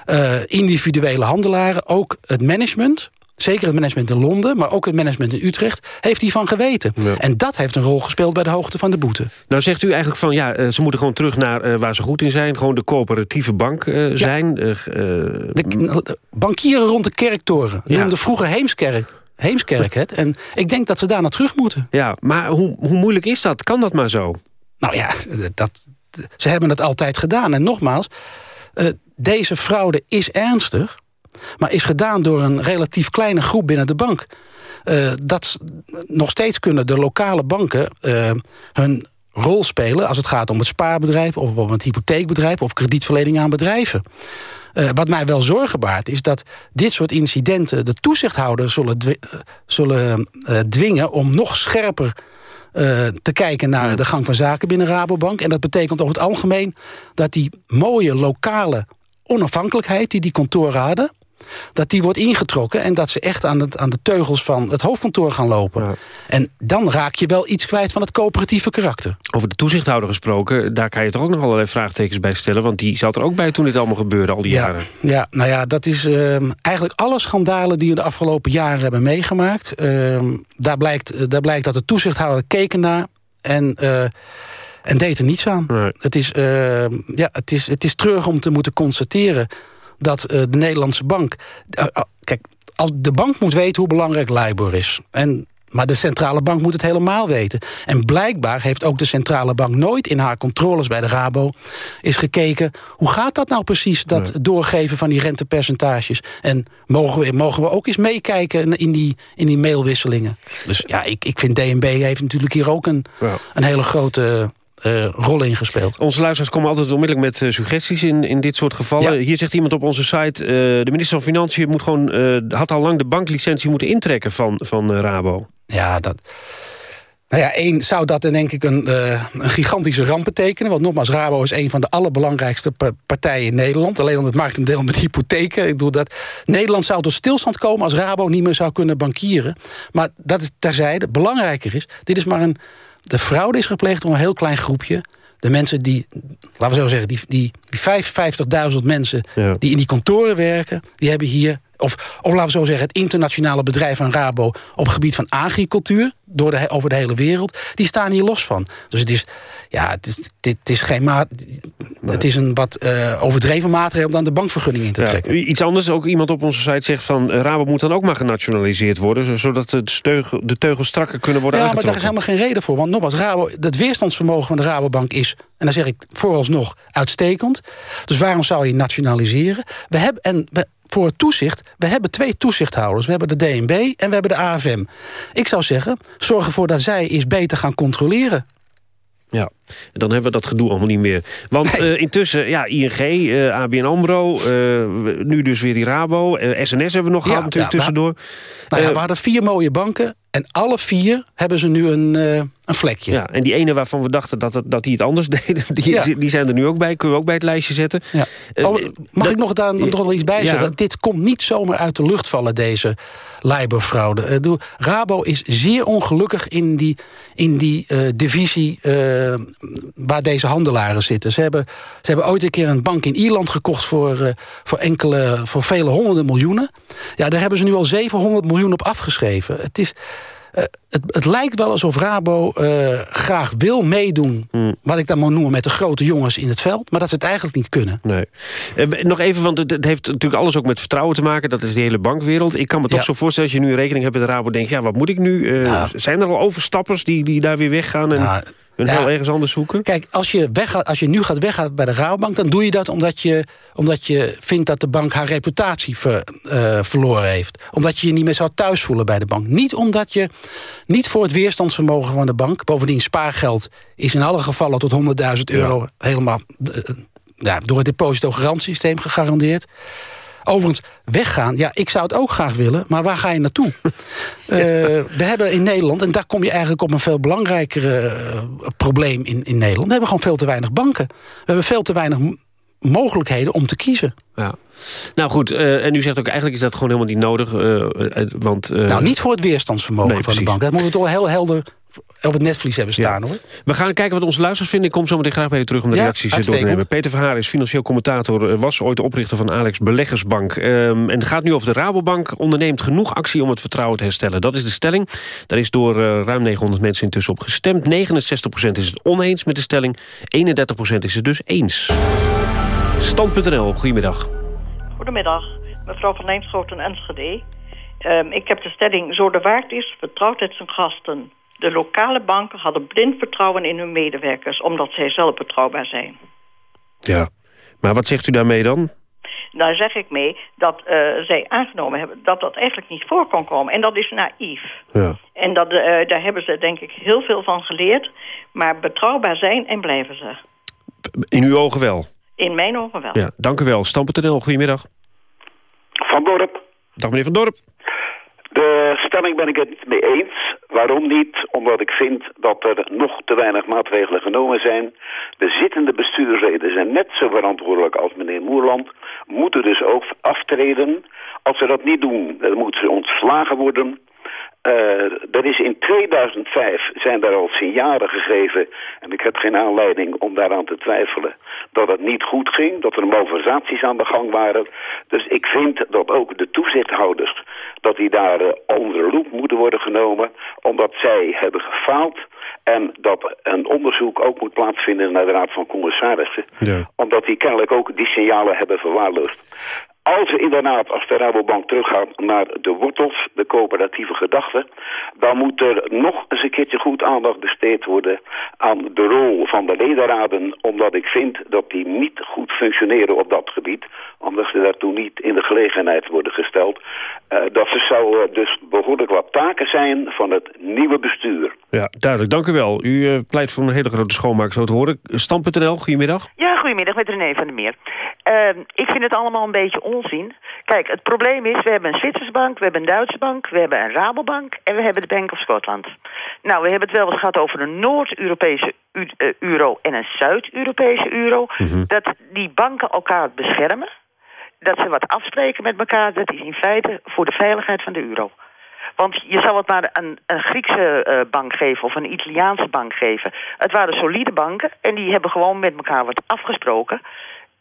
uh, individuele handelaren. Ook het management zeker het management in Londen, maar ook het management in Utrecht... heeft hiervan geweten. En dat heeft een rol gespeeld bij de hoogte van de boete. Nou zegt u eigenlijk van, ja, eh, ze moeten gewoon terug naar uh, waar ze goed in zijn. Gewoon de coöperatieve bank uh, zijn. de bankieren rond de kerktoren. Ja. Noemde vroeger Heemskerk. Heemskerk het. En ik denk dat ze daar naar terug moeten. Ja, maar hoe, hoe moeilijk is dat? Kan dat maar zo? Nou ja, dat, ze hebben het altijd gedaan. En nogmaals, deze fraude is ernstig maar is gedaan door een relatief kleine groep binnen de bank. Uh, dat nog steeds kunnen de lokale banken uh, hun rol spelen... als het gaat om het spaarbedrijf of om het hypotheekbedrijf... of kredietverlening aan bedrijven. Uh, wat mij wel zorgen baart is dat dit soort incidenten... de toezichthouder zullen, zullen dwingen om nog scherper... te kijken naar de gang van zaken binnen Rabobank. En dat betekent over het algemeen dat die mooie lokale onafhankelijkheid... die die kantoren hadden dat die wordt ingetrokken... en dat ze echt aan, het, aan de teugels van het hoofdkantoor gaan lopen. En dan raak je wel iets kwijt van het coöperatieve karakter. Over de toezichthouder gesproken, daar kan je toch ook nog allerlei vraagtekens bij stellen... want die zat er ook bij toen dit allemaal gebeurde, al die jaren. Ja, nou ja, dat is uh, eigenlijk alle schandalen die we de afgelopen jaren hebben meegemaakt. Uh, daar, blijkt, daar blijkt dat de toezichthouder keken naar... en uh, en deed er niets aan. Het, is, uh, ja, het, is, het is treurig om te moeten constateren dat uh, de Nederlandse bank... Uh, kijk, als de bank moet weten hoe belangrijk LIBOR is. En maar de centrale bank moet het helemaal weten. En blijkbaar heeft ook de centrale bank nooit in haar controles bij de Rabo... is gekeken, hoe gaat dat nou precies, dat doorgeven van die rentepercentages? En mogen we, mogen we ook eens meekijken in die, in die mailwisselingen? Dus ja, ik, ik vind DNB heeft natuurlijk hier ook een, een hele grote uh, rol ingespeeld. Onze luisteraars komen altijd onmiddellijk met uh, suggesties in, in dit soort gevallen. Hier zegt iemand op onze site... Uh, de minister van Financiën moet gewoon, had al lang de banklicentie moeten intrekken van, van Rabo. Ja, dat... Nou ja, één zou dat denk ik een, een, gigantische ramp betekenen. Want nogmaals, Rabo is een van de allerbelangrijkste partijen in Nederland. Alleen om het marktendeel met hypotheken. Ik bedoel dat Nederland zou tot stilstand komen als Rabo niet meer zou kunnen bankieren. Maar dat is terzijde. Belangrijker is, dit is maar een de fraude is gepleegd door een heel klein groepje. De mensen die, laten we zo zeggen, die, die, die 55.000 mensen die in die kantoren werken... die hebben hier of, of laten we zo zeggen, het internationale bedrijf van Rabo... op het gebied van agricultuur, door de, over de hele wereld... die staan hier los van. Dus het is, ja, het is, dit, is, geen maat, het is een wat uh, overdreven maatregel... om dan de bankvergunning in te trekken. iets anders, ook iemand op onze site zegt van... Uh, Rabo moet dan ook maar genationaliseerd worden... zodat de, teugel, de teugels strakker kunnen worden ja, Ja, maar daar is helemaal geen reden voor. Want nogmaals, Rabo, het weerstandsvermogen van de Rabobank is... en dan zeg ik vooralsnog uitstekend. Dus waarom zou je nationaliseren? We hebben, en we, voor het toezicht, we hebben twee toezichthouders. We hebben de DNB en we hebben de AFM. Ik zou zeggen, zorg ervoor dat zij eens beter gaan controleren. Ja, en dan hebben we dat gedoe allemaal niet meer. Want eh, intussen, ja, ING, eh, ABN AMRO, eh, nu dus weer die Rabo. SNS hebben we nog gehad natuurlijk ja, tussendoor. Nou ja, we hadden vier mooie banken. En alle vier hebben ze nu een, een vlekje. Ja, en die ene waarvan we dachten dat, het, dat die het anders *laughs* deden... Die, die zijn er nu ook bij, kunnen we ook bij het lijstje zetten. Ja. Oh, mag ik nog, daar, nog wel iets bij zeggen? Dit komt niet zomaar uit de lucht vallen, deze LIBOR-fraude. Rabo is zeer ongelukkig in die, in die divisie waar deze handelaren zitten. Ze hebben, ze hebben ooit een keer een bank in Ierland gekocht... voor, uh, voor, enkele, voor vele honderden miljoenen. Ja, daar hebben ze nu al 700 miljoen op afgeschreven. Het is... Uh, het, het, lijkt wel alsof Rabo uh, graag wil meedoen... Mm. wat ik dan moet noemen met de grote jongens in het veld... maar dat ze het eigenlijk niet kunnen. Nee. Uh, nog even, want het, heeft natuurlijk alles ook met vertrouwen te maken. Dat is de hele bankwereld. Ik kan me toch ja. zo voorstellen, als je nu een rekening hebt met Rabo... denk je, ja, wat moet ik nu? Zijn er al overstappers die, die daar weer weggaan? En... Ja hun heel ergens anders zoeken? Kijk, als je, weggaat, als je nu gaat weggaan bij de Rabobank... dan doe je dat omdat je, omdat je vindt dat de bank haar reputatie ver, uh, verloren heeft. Omdat je je niet meer zou thuis voelen bij de bank. Niet omdat je, niet voor het weerstandsvermogen van de bank. Bovendien, spaargeld is in alle gevallen tot 100.000 euro... Ja. helemaal uh, ja, door het depositogarantiesysteem gegarandeerd. Overigens, weggaan, ja, ik zou het ook graag willen, maar waar ga je naartoe? uh, *laughs* we hebben in Nederland, en daar kom je eigenlijk op een veel belangrijker uh, probleem in, in Nederland. We hebben gewoon veel te weinig banken. We hebben veel te weinig mogelijkheden om te kiezen. Ja. Nou goed, uh, en u zegt ook eigenlijk is dat gewoon helemaal niet nodig. Uh, want. Nou, niet voor het weerstandsvermogen nee, van precies. de bank. Dat moeten we toch heel helder op het netvlies hebben staan. Ja. hoor. We gaan kijken wat onze luisteraars vinden. Ik kom zo meteen graag bij je terug om de ja, reacties door te nemen. Peter Verhaar is financieel commentator. Was ooit de oprichter van Alex Beleggersbank. Um, en het gaat nu over de Rabobank. Onderneemt genoeg actie om het vertrouwen te herstellen. Dat is de stelling. Daar is door uh, ruim 900 mensen intussen op gestemd. 69% is het oneens met de stelling. 31% is het dus eens. Stand.nl, goedemiddag. Goedemiddag, mevrouw van Lijnschoten Enschede. Um, ik heb de stelling, zo de waard is, vertrouwt het zijn gasten. De lokale banken hadden blind vertrouwen in hun medewerkers... omdat zij zelf betrouwbaar zijn. Ja, maar wat zegt u daarmee dan? Daar zeg ik mee dat uh, zij aangenomen hebben dat dat eigenlijk niet voor kon komen. En dat is naïef. Ja. En dat, uh, daar hebben ze denk ik heel veel van geleerd. Maar betrouwbaar zijn en blijven ze. In uw ogen wel? In mijn ogen wel. Ja, dank u wel. Stam.nl, goedemiddag. Van Dorp. Dag meneer Van Dorp. De stelling ben ik het mee eens. Waarom niet? Omdat ik vind dat er nog te weinig maatregelen genomen zijn. De zittende bestuursleden zijn net zo verantwoordelijk als meneer Moerland. Moeten dus ook aftreden. Als ze dat niet doen, dan moeten ze ontslagen worden. Uh, er is in 2005 zijn er al signalen gegeven, en ik heb geen aanleiding om daaraan te twijfelen, dat het niet goed ging, dat er malversaties aan de gang waren. Dus ik vind dat ook de toezichthouders, dat die daar uh, onder loep moeten worden genomen, omdat zij hebben gefaald. En dat een onderzoek ook moet plaatsvinden naar de Raad van Commissarissen. Ja. Omdat die kennelijk ook die signalen hebben verwaarloosd. Als we inderdaad, als de Rabobank teruggaat naar de wortels, de coöperatieve gedachte, dan moet er nog eens een keertje goed aandacht besteed worden aan de rol van de ledenraden, omdat ik vind dat die niet goed functioneren op dat gebied, omdat ze daartoe niet in de gelegenheid worden gesteld. Uh, dat er zou dus behoorlijk wat taken zijn van het nieuwe bestuur. Ja, duidelijk. Dank u wel. U uh, pleit voor een hele grote schoonmaak, zo te horen. Stam.nl, goedemiddag. Ja, goedemiddag, met René van der Meer. Ehm, ik vind het allemaal een beetje onzin. Kijk, het probleem is, we hebben een Zwitserse bank, we hebben een Duitse bank, we hebben een Rabobank en we hebben de Bank of Scotland. Nou, we hebben het wel eens gehad over een Noord-Europese euro en een Zuid-Europese euro. Mhm. Mm -hmm. Dat die banken elkaar beschermen, dat ze wat afspreken met elkaar, dat is in feite voor de veiligheid van de euro. Want je zou het maar een, een Griekse uh, bank geven of een Italiaanse bank geven. Het waren solide banken en die hebben gewoon met elkaar wat afgesproken.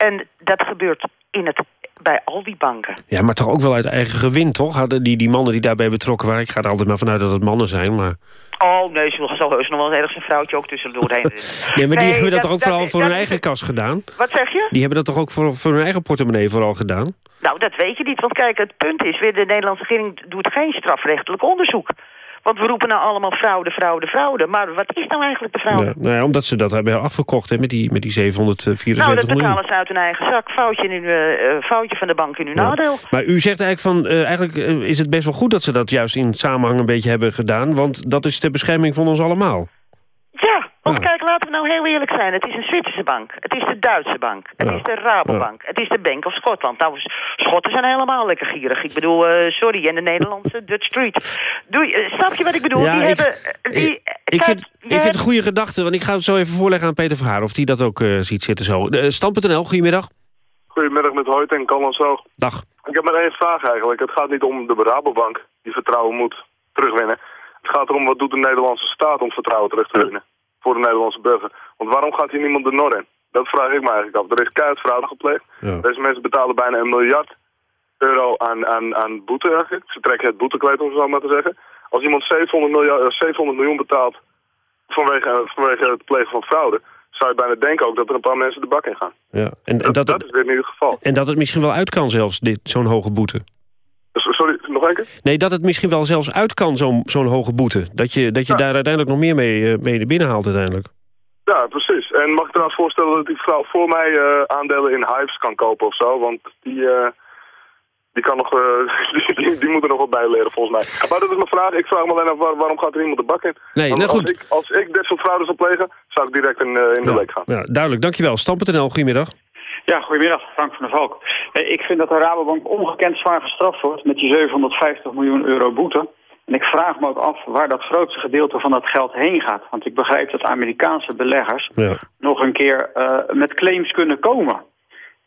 En dat gebeurt in het, bij al die banken. Ja, maar toch ook wel uit eigen gewin, toch? Hadden die, die mannen die daarbij betrokken waren... ik ga er altijd maar vanuit dat het mannen zijn, maar... Oh, nee, ze zal heus nog wel ergens een vrouwtje ook tussendoor heen. nee, *laughs* maar die nee, hebben dat, dat toch ook dat, vooral voor hun eigen kas gedaan? Wat zeg je? Die hebben dat toch ook voor, voor hun eigen portemonnee vooral gedaan? Nou, dat weet je niet. Want kijk, het punt is weer... de Nederlandse regering doet geen strafrechtelijk onderzoek. Want we roepen nou allemaal fraude, fraude, fraude. Maar wat is nou eigenlijk de fraude? Ja, nou ja, omdat ze dat hebben afgekocht hè, met, die, met die 774 Nou, dat miljoen. betalen ze uit hun eigen zak. Foutje, in uw, uh, foutje van de bank in uw ja. nadeel. Maar u zegt eigenlijk van... Uh, eigenlijk is het best wel goed dat ze dat juist in samenhang een beetje hebben gedaan. Want dat is de bescherming van ons allemaal. Ja, Want kijk, laten we nou heel eerlijk zijn. Het is een Zwitserse bank. Het is de Duitse bank. Het is de Rabobank. Het is de Bank of Scotland. Nou, Schotten zijn helemaal lekker gierig. Ik bedoel, eh, sorry. En de Nederlandse *laughs* Dutch Street. Doe, je- eh, snap je wat ik bedoel? Ja, die ik- hebben... Die, Ik kijk, vind, ik vind het goede gedachte, want ik ga het zo even voorleggen aan Peter Verhaar... of die dat ook eh, ziet zitten zo. Uh, Stam.nl, goedemiddag. Goedemiddag met Hoyt en Callan Zoog. Dag. Ik heb maar één vraag eigenlijk. Het gaat niet om de Rabobank die vertrouwen moet terugwinnen. Het gaat erom wat doet de Nederlandse staat om vertrouwen terug te winnen. Voor de Nederlandse burger. Want waarom gaat hier niemand de nor in? Dat vraag ik me eigenlijk af. Er is keihard fraude gepleegd. Deze mensen betalen bijna een miljard euro aan, aan, aan boete eigenlijk. Ze trekken het boetekleed om het zo maar te zeggen. Als iemand 700, miljard, eh, 700 miljoen betaalt vanwege, vanwege het plegen van fraude... zou je bijna denken ook dat er een paar mensen de bak in gaan. Ja. En, en, dat, Dat is weer niet het geval. en dat het misschien wel uit kan zelfs, dit zo'n hoge boete. Nee, dat het misschien wel zelfs uit kan, zo'n zo'n hoge boete. Dat je, dat je daar uiteindelijk nog meer mee, eh, mee binnenhaalt uiteindelijk. Ja, precies. En mag ik trouwens voorstellen dat die vrouw voor mij eh, aandelen in Hives kan kopen of zo? Want die, eh, die, kan nog, *laughs* die, die, die moet er nog wat bij leren volgens mij. Maar dat is mijn vraag. Ik vraag me alleen af waar- waarom gaat er iemand de bak in? Nee, nou als, goed. ik, als ik dit soort fraude zou plegen, zou ik direct in, in de leek gaan. Ja, duidelijk, dankjewel. Stam.nl, goedemiddag. Ja, goedemiddag, Frank van der Valk. Eh, Ik vind dat de Rabobank ongekend zwaar gestraft wordt met die 750 miljoen euro boete. En ik vraag me ook af waar dat grootste gedeelte van dat geld heen gaat. Want ik begrijp dat Amerikaanse beleggers Ja. nog een keer eh, met claims kunnen komen.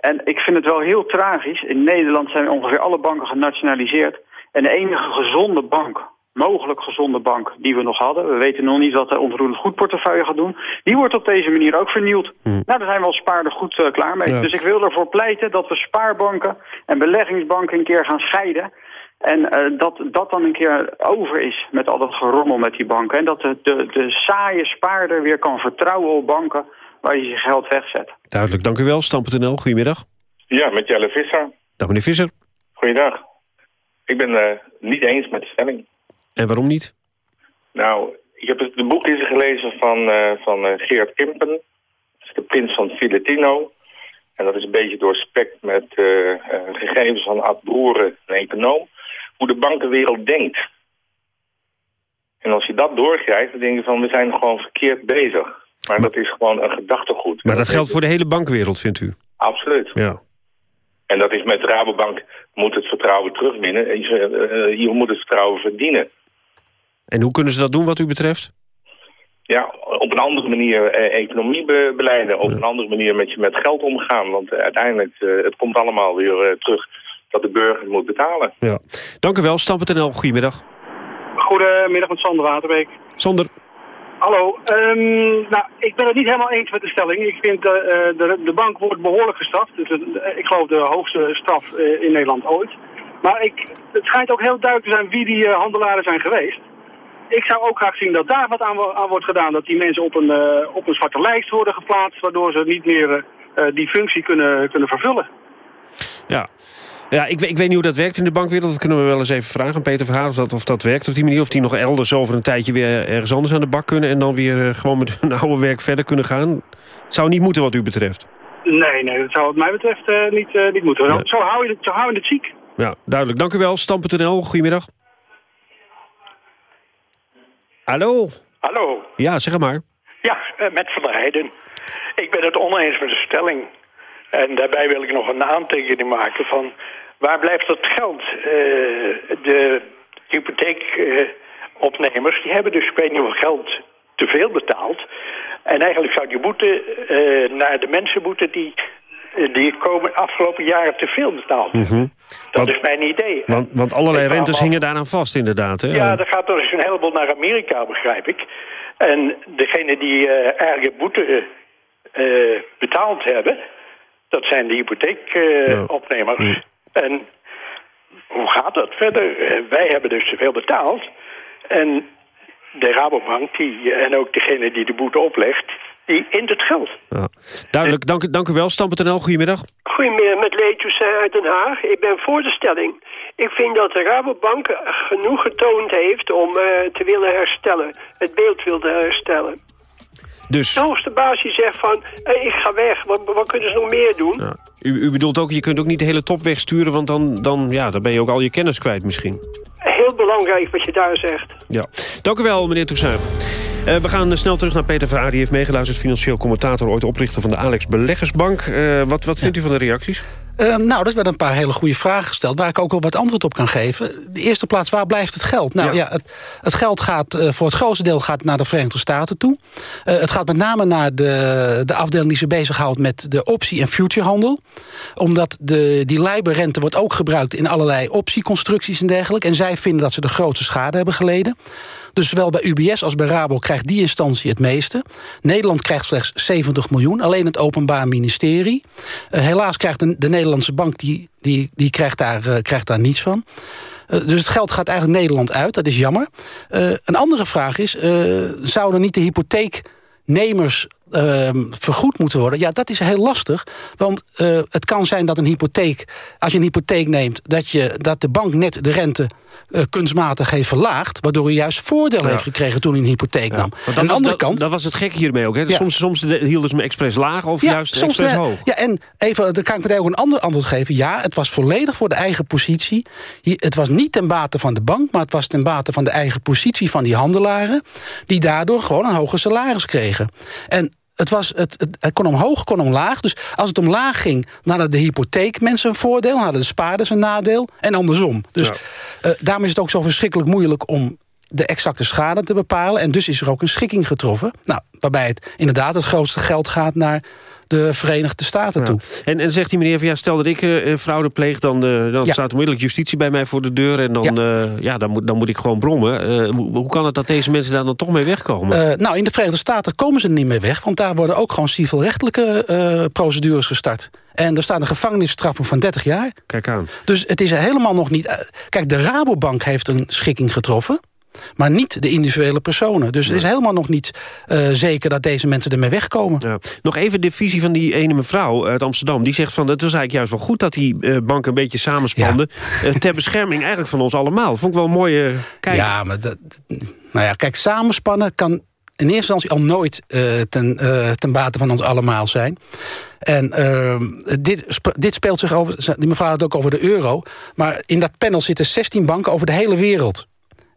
En ik vind het wel heel tragisch. In Nederland zijn ongeveer alle banken genationaliseerd. En de enige gezonde bank, mogelijk gezonde bank die we nog hadden... we weten nog niet wat de onroerend goedportefeuille gaat doen... die wordt op deze manier ook vernield. Nou, daar zijn we als spaarder goed eh, klaar mee. Ja. Dus ik wil ervoor pleiten dat we spaarbanken en beleggingsbanken een keer gaan scheiden... En eh, dat dat dan een keer over is met al dat gerommel met die banken. En dat de, de, de saaie spaarder weer kan vertrouwen op banken waar je zijn geld wegzet. Duidelijk, dank u wel. Stam.nl, goedemiddag. Ja, met Jelle Visser. Dag meneer Visser. Goeiedag. Ik ben eh niet eens met de stelling. En waarom niet? Nou, ik heb het de boekje gelezen van, eh, van eh, Geert Kimpen. Dat is de prins van Filetino. En dat is een beetje doorspekt met eh, gegevens van Ad Broeren, een econoom. Hoe de bankenwereld denkt. En als je dat doorkrijgt, dan denk je van we zijn gewoon verkeerd bezig. Maar dat is gewoon een gedachtegoed. Maar dat geldt voor de hele bankwereld, vindt u? Absoluut. Ja. En dat is met Rabobank moet het vertrouwen terugwinnen. En je, je moet het vertrouwen verdienen. En hoe kunnen ze dat doen wat u betreft? Ja, op een andere manier eh, economie be- beleiden. Op een andere manier met je met geld omgaan. Want eh, uiteindelijk, eh, het komt allemaal weer eh, terug dat de burger moet betalen. Ja. Dank u wel. Stam.nl, goedemiddag. Goedemiddag met Sander Waterbeek. Zonder. Hallo, ehm, nou, ik ben het niet helemaal eens met de stelling. Ik vind uh, de, de bank wordt behoorlijk gestraft. Dus ik geloof de hoogste straf eh, in Nederland ooit. Maar ik, het schijnt ook heel duidelijk te zijn wie die eh, handelaren zijn geweest. Ik zou ook graag zien dat daar wat aan, wo- aan wordt gedaan. Dat die mensen op een, eh, op een zwarte lijst worden geplaatst. Waardoor ze niet meer eh, die functie kunnen, kunnen vervullen. Ja. Ja, ik, weet- ik weet niet hoe dat werkt in de bankwereld. Dat kunnen we wel eens even vragen aan Peter Verhaar of dat, of dat werkt op die manier. Of die nog elders over een tijdje weer ergens anders aan de bak kunnen... en dan weer eh, gewoon met hun *laughs* oude werk verder kunnen gaan. Het zou niet moeten wat u betreft. Nee, nee, dat zou wat mij betreft eh, niet, eh, niet moeten. Nee. Zo, hou je het, zo hou je het ziek. Ja, duidelijk. Dank u wel. Stam.nl, goedemiddag. Hallo. Hallo. Ja, zeg maar. Ja, eh, met Van der Heijden. Ik ben het oneens met de stelling. En daarbij wil ik nog een aantekening maken van... waar blijft het geld? Eh, de hypotheekopnemers die hebben dus ik weet niet hoeveel geld te veel betaald. En eigenlijk zou die boete eh, naar de mensen moeten die, eh, die komen afgelopen jaren te veel betaald. Mhm. Dat is mijn idee. Want, want allerlei rentes hingen daaraan vast, inderdaad. Hè? Ja, er gaat dus een heleboel naar Amerika, begrijp ik. En degene die eh eigenlijk boete eh, betaald hebben... dat zijn de hypotheekopnemers. En hoe gaat dat verder? Eh, wij hebben dus te veel betaald. En de Rabobank die, en ook degene die de boete oplegt... die int het geld. Ja. Duidelijk, dank, u- dank u wel. Stam.nl, goedemiddag. Goedemiddag, met Lee Toussaint uit Den Haag. Ik ben voor de stelling. Ik vind dat de Rabobank genoeg getoond heeft om eh, te willen herstellen. Het beeld wilde herstellen. Dus De hoogste baas die zegt van, eh, ik ga weg, wat, wat kunnen ze nog meer doen? ja. u, u bedoelt ook, je kunt ook niet de hele top wegsturen... want dan, dan, ja, dan ben je ook al je kennis kwijt misschien. Heel belangrijk wat je daar zegt. Ja. Dank u wel, meneer Toussaint. Uh, we gaan snel terug naar Peter Verhaar. Die heeft meegeluisterd, financieel commentator... ooit oprichter van de Alex Beleggersbank. Uh, wat, wat vindt u van de reacties? Uh, nou, dat werden een paar hele goede vragen gesteld... waar ik ook wel wat antwoord op kan geven. De eerste plaats, waar blijft het geld? Nou ja, het, het, geld gaat uh, voor het grootste deel gaat naar de Verenigde Staten toe. Uh, het gaat met name naar de, de afdeling die zich bezighoudt... met de optie- en futurehandel. Omdat de, die Libor-rente wordt ook gebruikt... in allerlei optieconstructies en dergelijke. En zij vinden dat ze de grootste schade hebben geleden. Dus zowel bij UBS als bij Rabo krijgt die instantie het meeste. Nederland krijgt slechts 70 miljoen, alleen het Openbaar Ministerie. Uh, helaas krijgt de, de, Nederlandse bank die, die, die krijgt, daar, uh, krijgt daar niets van. Uh, dus het geld gaat eigenlijk Nederland uit, dat is jammer. een andere vraag is, zouden niet de hypotheeknemers uh, vergoed moeten worden. Ja, dat is heel lastig. Want uh, het kan zijn dat een hypotheek... als je een hypotheek neemt... dat, je, dat de bank net de rente uh, kunstmatig heeft verlaagd... waardoor hij juist voordeel ja. heeft gekregen toen hij een hypotheek ja. nam. Aan de andere kant... Dat was het gekke hiermee ook. Hè? Ja. Soms, soms hielden ze hem expres laag of juist soms, expres hoog. Ja, en even, dan kan ik meteen ook een ander antwoord geven. Ja, het was volledig voor de eigen positie. Het was niet ten bate van de bank... maar het was ten bate van de eigen positie van die handelaren... die daardoor gewoon een hoger salaris kregen. En het, was, het, het, het, kon omhoog, kon omlaag. Dus als het omlaag ging, dan hadden de hypotheekmensen een voordeel... hadden de spaarders een nadeel en andersom. Dus ja. uh, daarom is het ook zo verschrikkelijk moeilijk om de exacte schade te bepalen. En dus is er ook een schikking getroffen. Nou, waarbij het inderdaad het grootste geld gaat naar de Verenigde Staten ja. toe. En, en zegt die meneer van ja, stel dat ik uh, fraude pleeg... dan, uh, dan ja. staat onmiddellijk justitie bij mij voor de deur... en dan, ja. Uh, ja dan, moet, dan moet ik gewoon brommen. Hoe, hoe, kan het dat deze mensen daar dan toch mee wegkomen? nou, in de Verenigde Staten komen ze er niet mee weg... want daar worden ook gewoon civilrechtelijke procedures gestart. En er staat een gevangenisstraf van 30 jaar. Kijk aan. Dus het is helemaal nog niet... Kijk, de Rabobank heeft een schikking getroffen maar niet de individuele personen. Dus het is helemaal nog niet uh, zeker dat deze mensen ermee wegkomen. Ja. Nog even de visie van die ene mevrouw uit Amsterdam. Die zegt van het was eigenlijk juist wel goed dat die uh, banken een beetje samenspanden... Ja. Uh, ter bescherming eigenlijk van ons allemaal. Vond ik wel een mooie kijk. Ja, maar dat, nou ja, kijk, samenspannen kan in eerste instantie al nooit ten, ten bate van ons allemaal zijn. En dit, dit speelt zich over, die mevrouw had het ook over de euro... maar in dat panel zitten 16 banken over de hele wereld.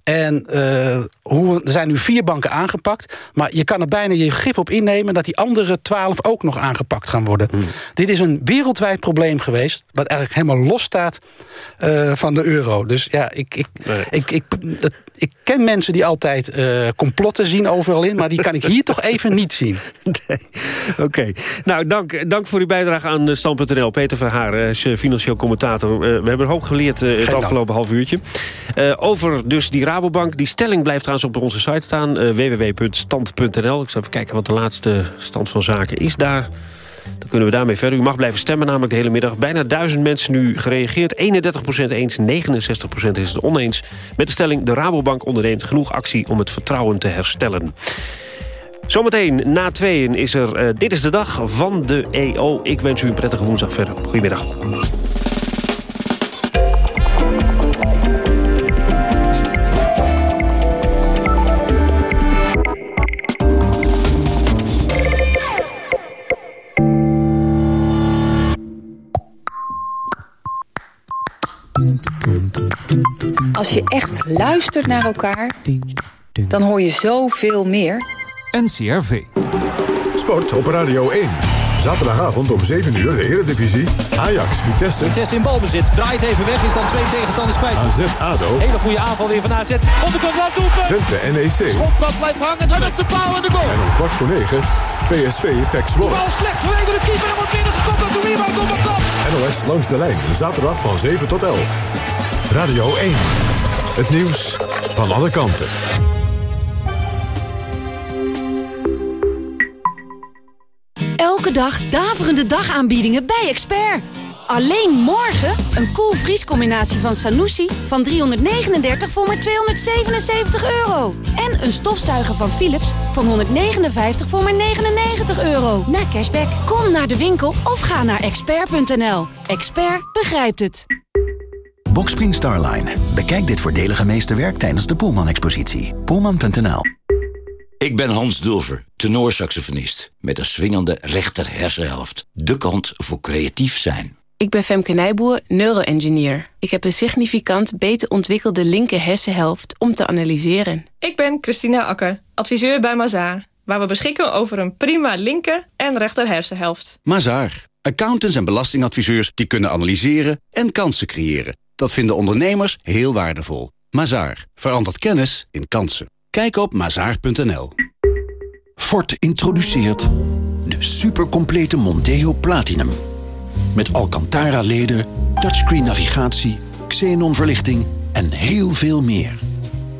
En uh, hoe, er zijn nu vier banken aangepakt. Maar je kan er bijna je gif op innemen... dat die andere twaalf ook nog aangepakt gaan worden. Hmm. Dit is een wereldwijd probleem geweest... wat eigenlijk helemaal los staat uh, van de euro. Dus ja, ik, ik, nee. ik, ik, ik, ik ken mensen die altijd uh, complotten zien overal in... maar die kan ik hier *laughs* toch even niet zien. Nee. Oké. Okay. Nou, dank, dank voor uw bijdrage aan Stand.nl. Peter Verhaar, financieel commentator. we hebben een hoop geleerd het afgelopen half uurtje. over dus die Rabobank. Die stelling blijft trouwens op onze site staan. Uh, www.stand.nl. Ik zal even kijken wat de laatste stand van zaken is daar. Dan kunnen we daarmee verder. U mag blijven stemmen namelijk de hele middag. Bijna duizend mensen nu gereageerd. 31% eens, 69% is het oneens. Met de stelling de Rabobank onderneemt genoeg actie om het vertrouwen te herstellen. Zometeen na tweeën is er uh, Dit is de dag van de EO. Ik wens u een prettige woensdag verder. Goedemiddag. Als je echt luistert naar elkaar, dan hoor je zoveel meer. NCRV. Sport op Radio 1. Zaterdagavond om 7 uur de Eredivisie. Ajax, Vitesse. Vitesse in balbezit. Draait even weg, is dan twee tegenstanders kwijt. AZ, ADO. Hele goede aanval weer van AZ. Onderkant laat doelpunt. Twente, NEC. Schotpad blijft hangen en op de paal en de goal. En om kwart voor negen PSV, PEC Zwolle. De bal slecht verwegen de keeper en wordt binnengekopt door de rebound op de NOS langs de lijn. Zaterdag van 7 tot 11. Radio 1. Het nieuws van alle kanten. Elke dag daverende dagaanbiedingen bij Expert. Alleen morgen een koel vriescombinatie van Sanusi van 339 voor maar 277 euro. En een stofzuiger van Philips van 159 voor maar 99 euro. Na cashback, kom naar de winkel of ga naar expert.nl. Expert begrijpt het. Boxspring Starline. Bekijk dit voordelige meesterwerk tijdens de Poelman-expositie. Poelman.nl Ik ben Hans Dulver, tenorsaxofonist. Met een swingende rechter hersenhelft. De kant voor creatief zijn. Ik ben Femke Nijboer, neuroengineer. Ik heb een significant beter ontwikkelde linker hersenhelft om te analyseren. Ik ben Christina Akker, adviseur bij Mazaar. Waar we beschikken over een prima linker en rechter hersenhelft. Mazaar. Accountants en belastingadviseurs die kunnen analyseren en kansen creëren. Dat vinden ondernemers heel waardevol. Mazaar. Verandert kennis in kansen. Kijk op mazaar.nl. Ford introduceert de supercomplete Monteo Platinum. Met Alcantara-leder, touchscreen navigatie, xenon-verlichting en heel veel meer.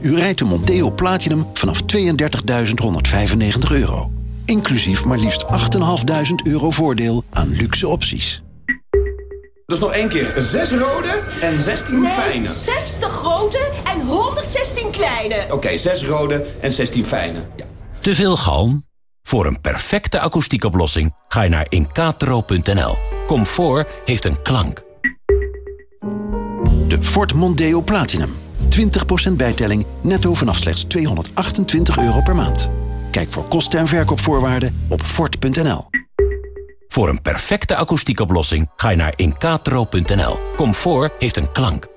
U rijdt de Monteo Platinum vanaf 32.195 euro. Inclusief maar liefst 8.500 euro voordeel aan luxe opties. Dus nog één keer. Zes rode en 16 nee, fijne. 60 grote en 116 kleine. Oké, zes rode en 16 fijne. Ja. Te veel galm? Voor een perfecte akoestiekoplossing ga je naar incatro.nl. Comfort heeft een klank. De Ford Mondeo Platinum. 20% bijtelling netto vanaf slechts 228 euro per maand. Kijk voor kosten en verkoopvoorwaarden op Ford.nl. Voor een perfecte akoestiekoplossing ga je naar incatro.nl. Comfort heeft een klank.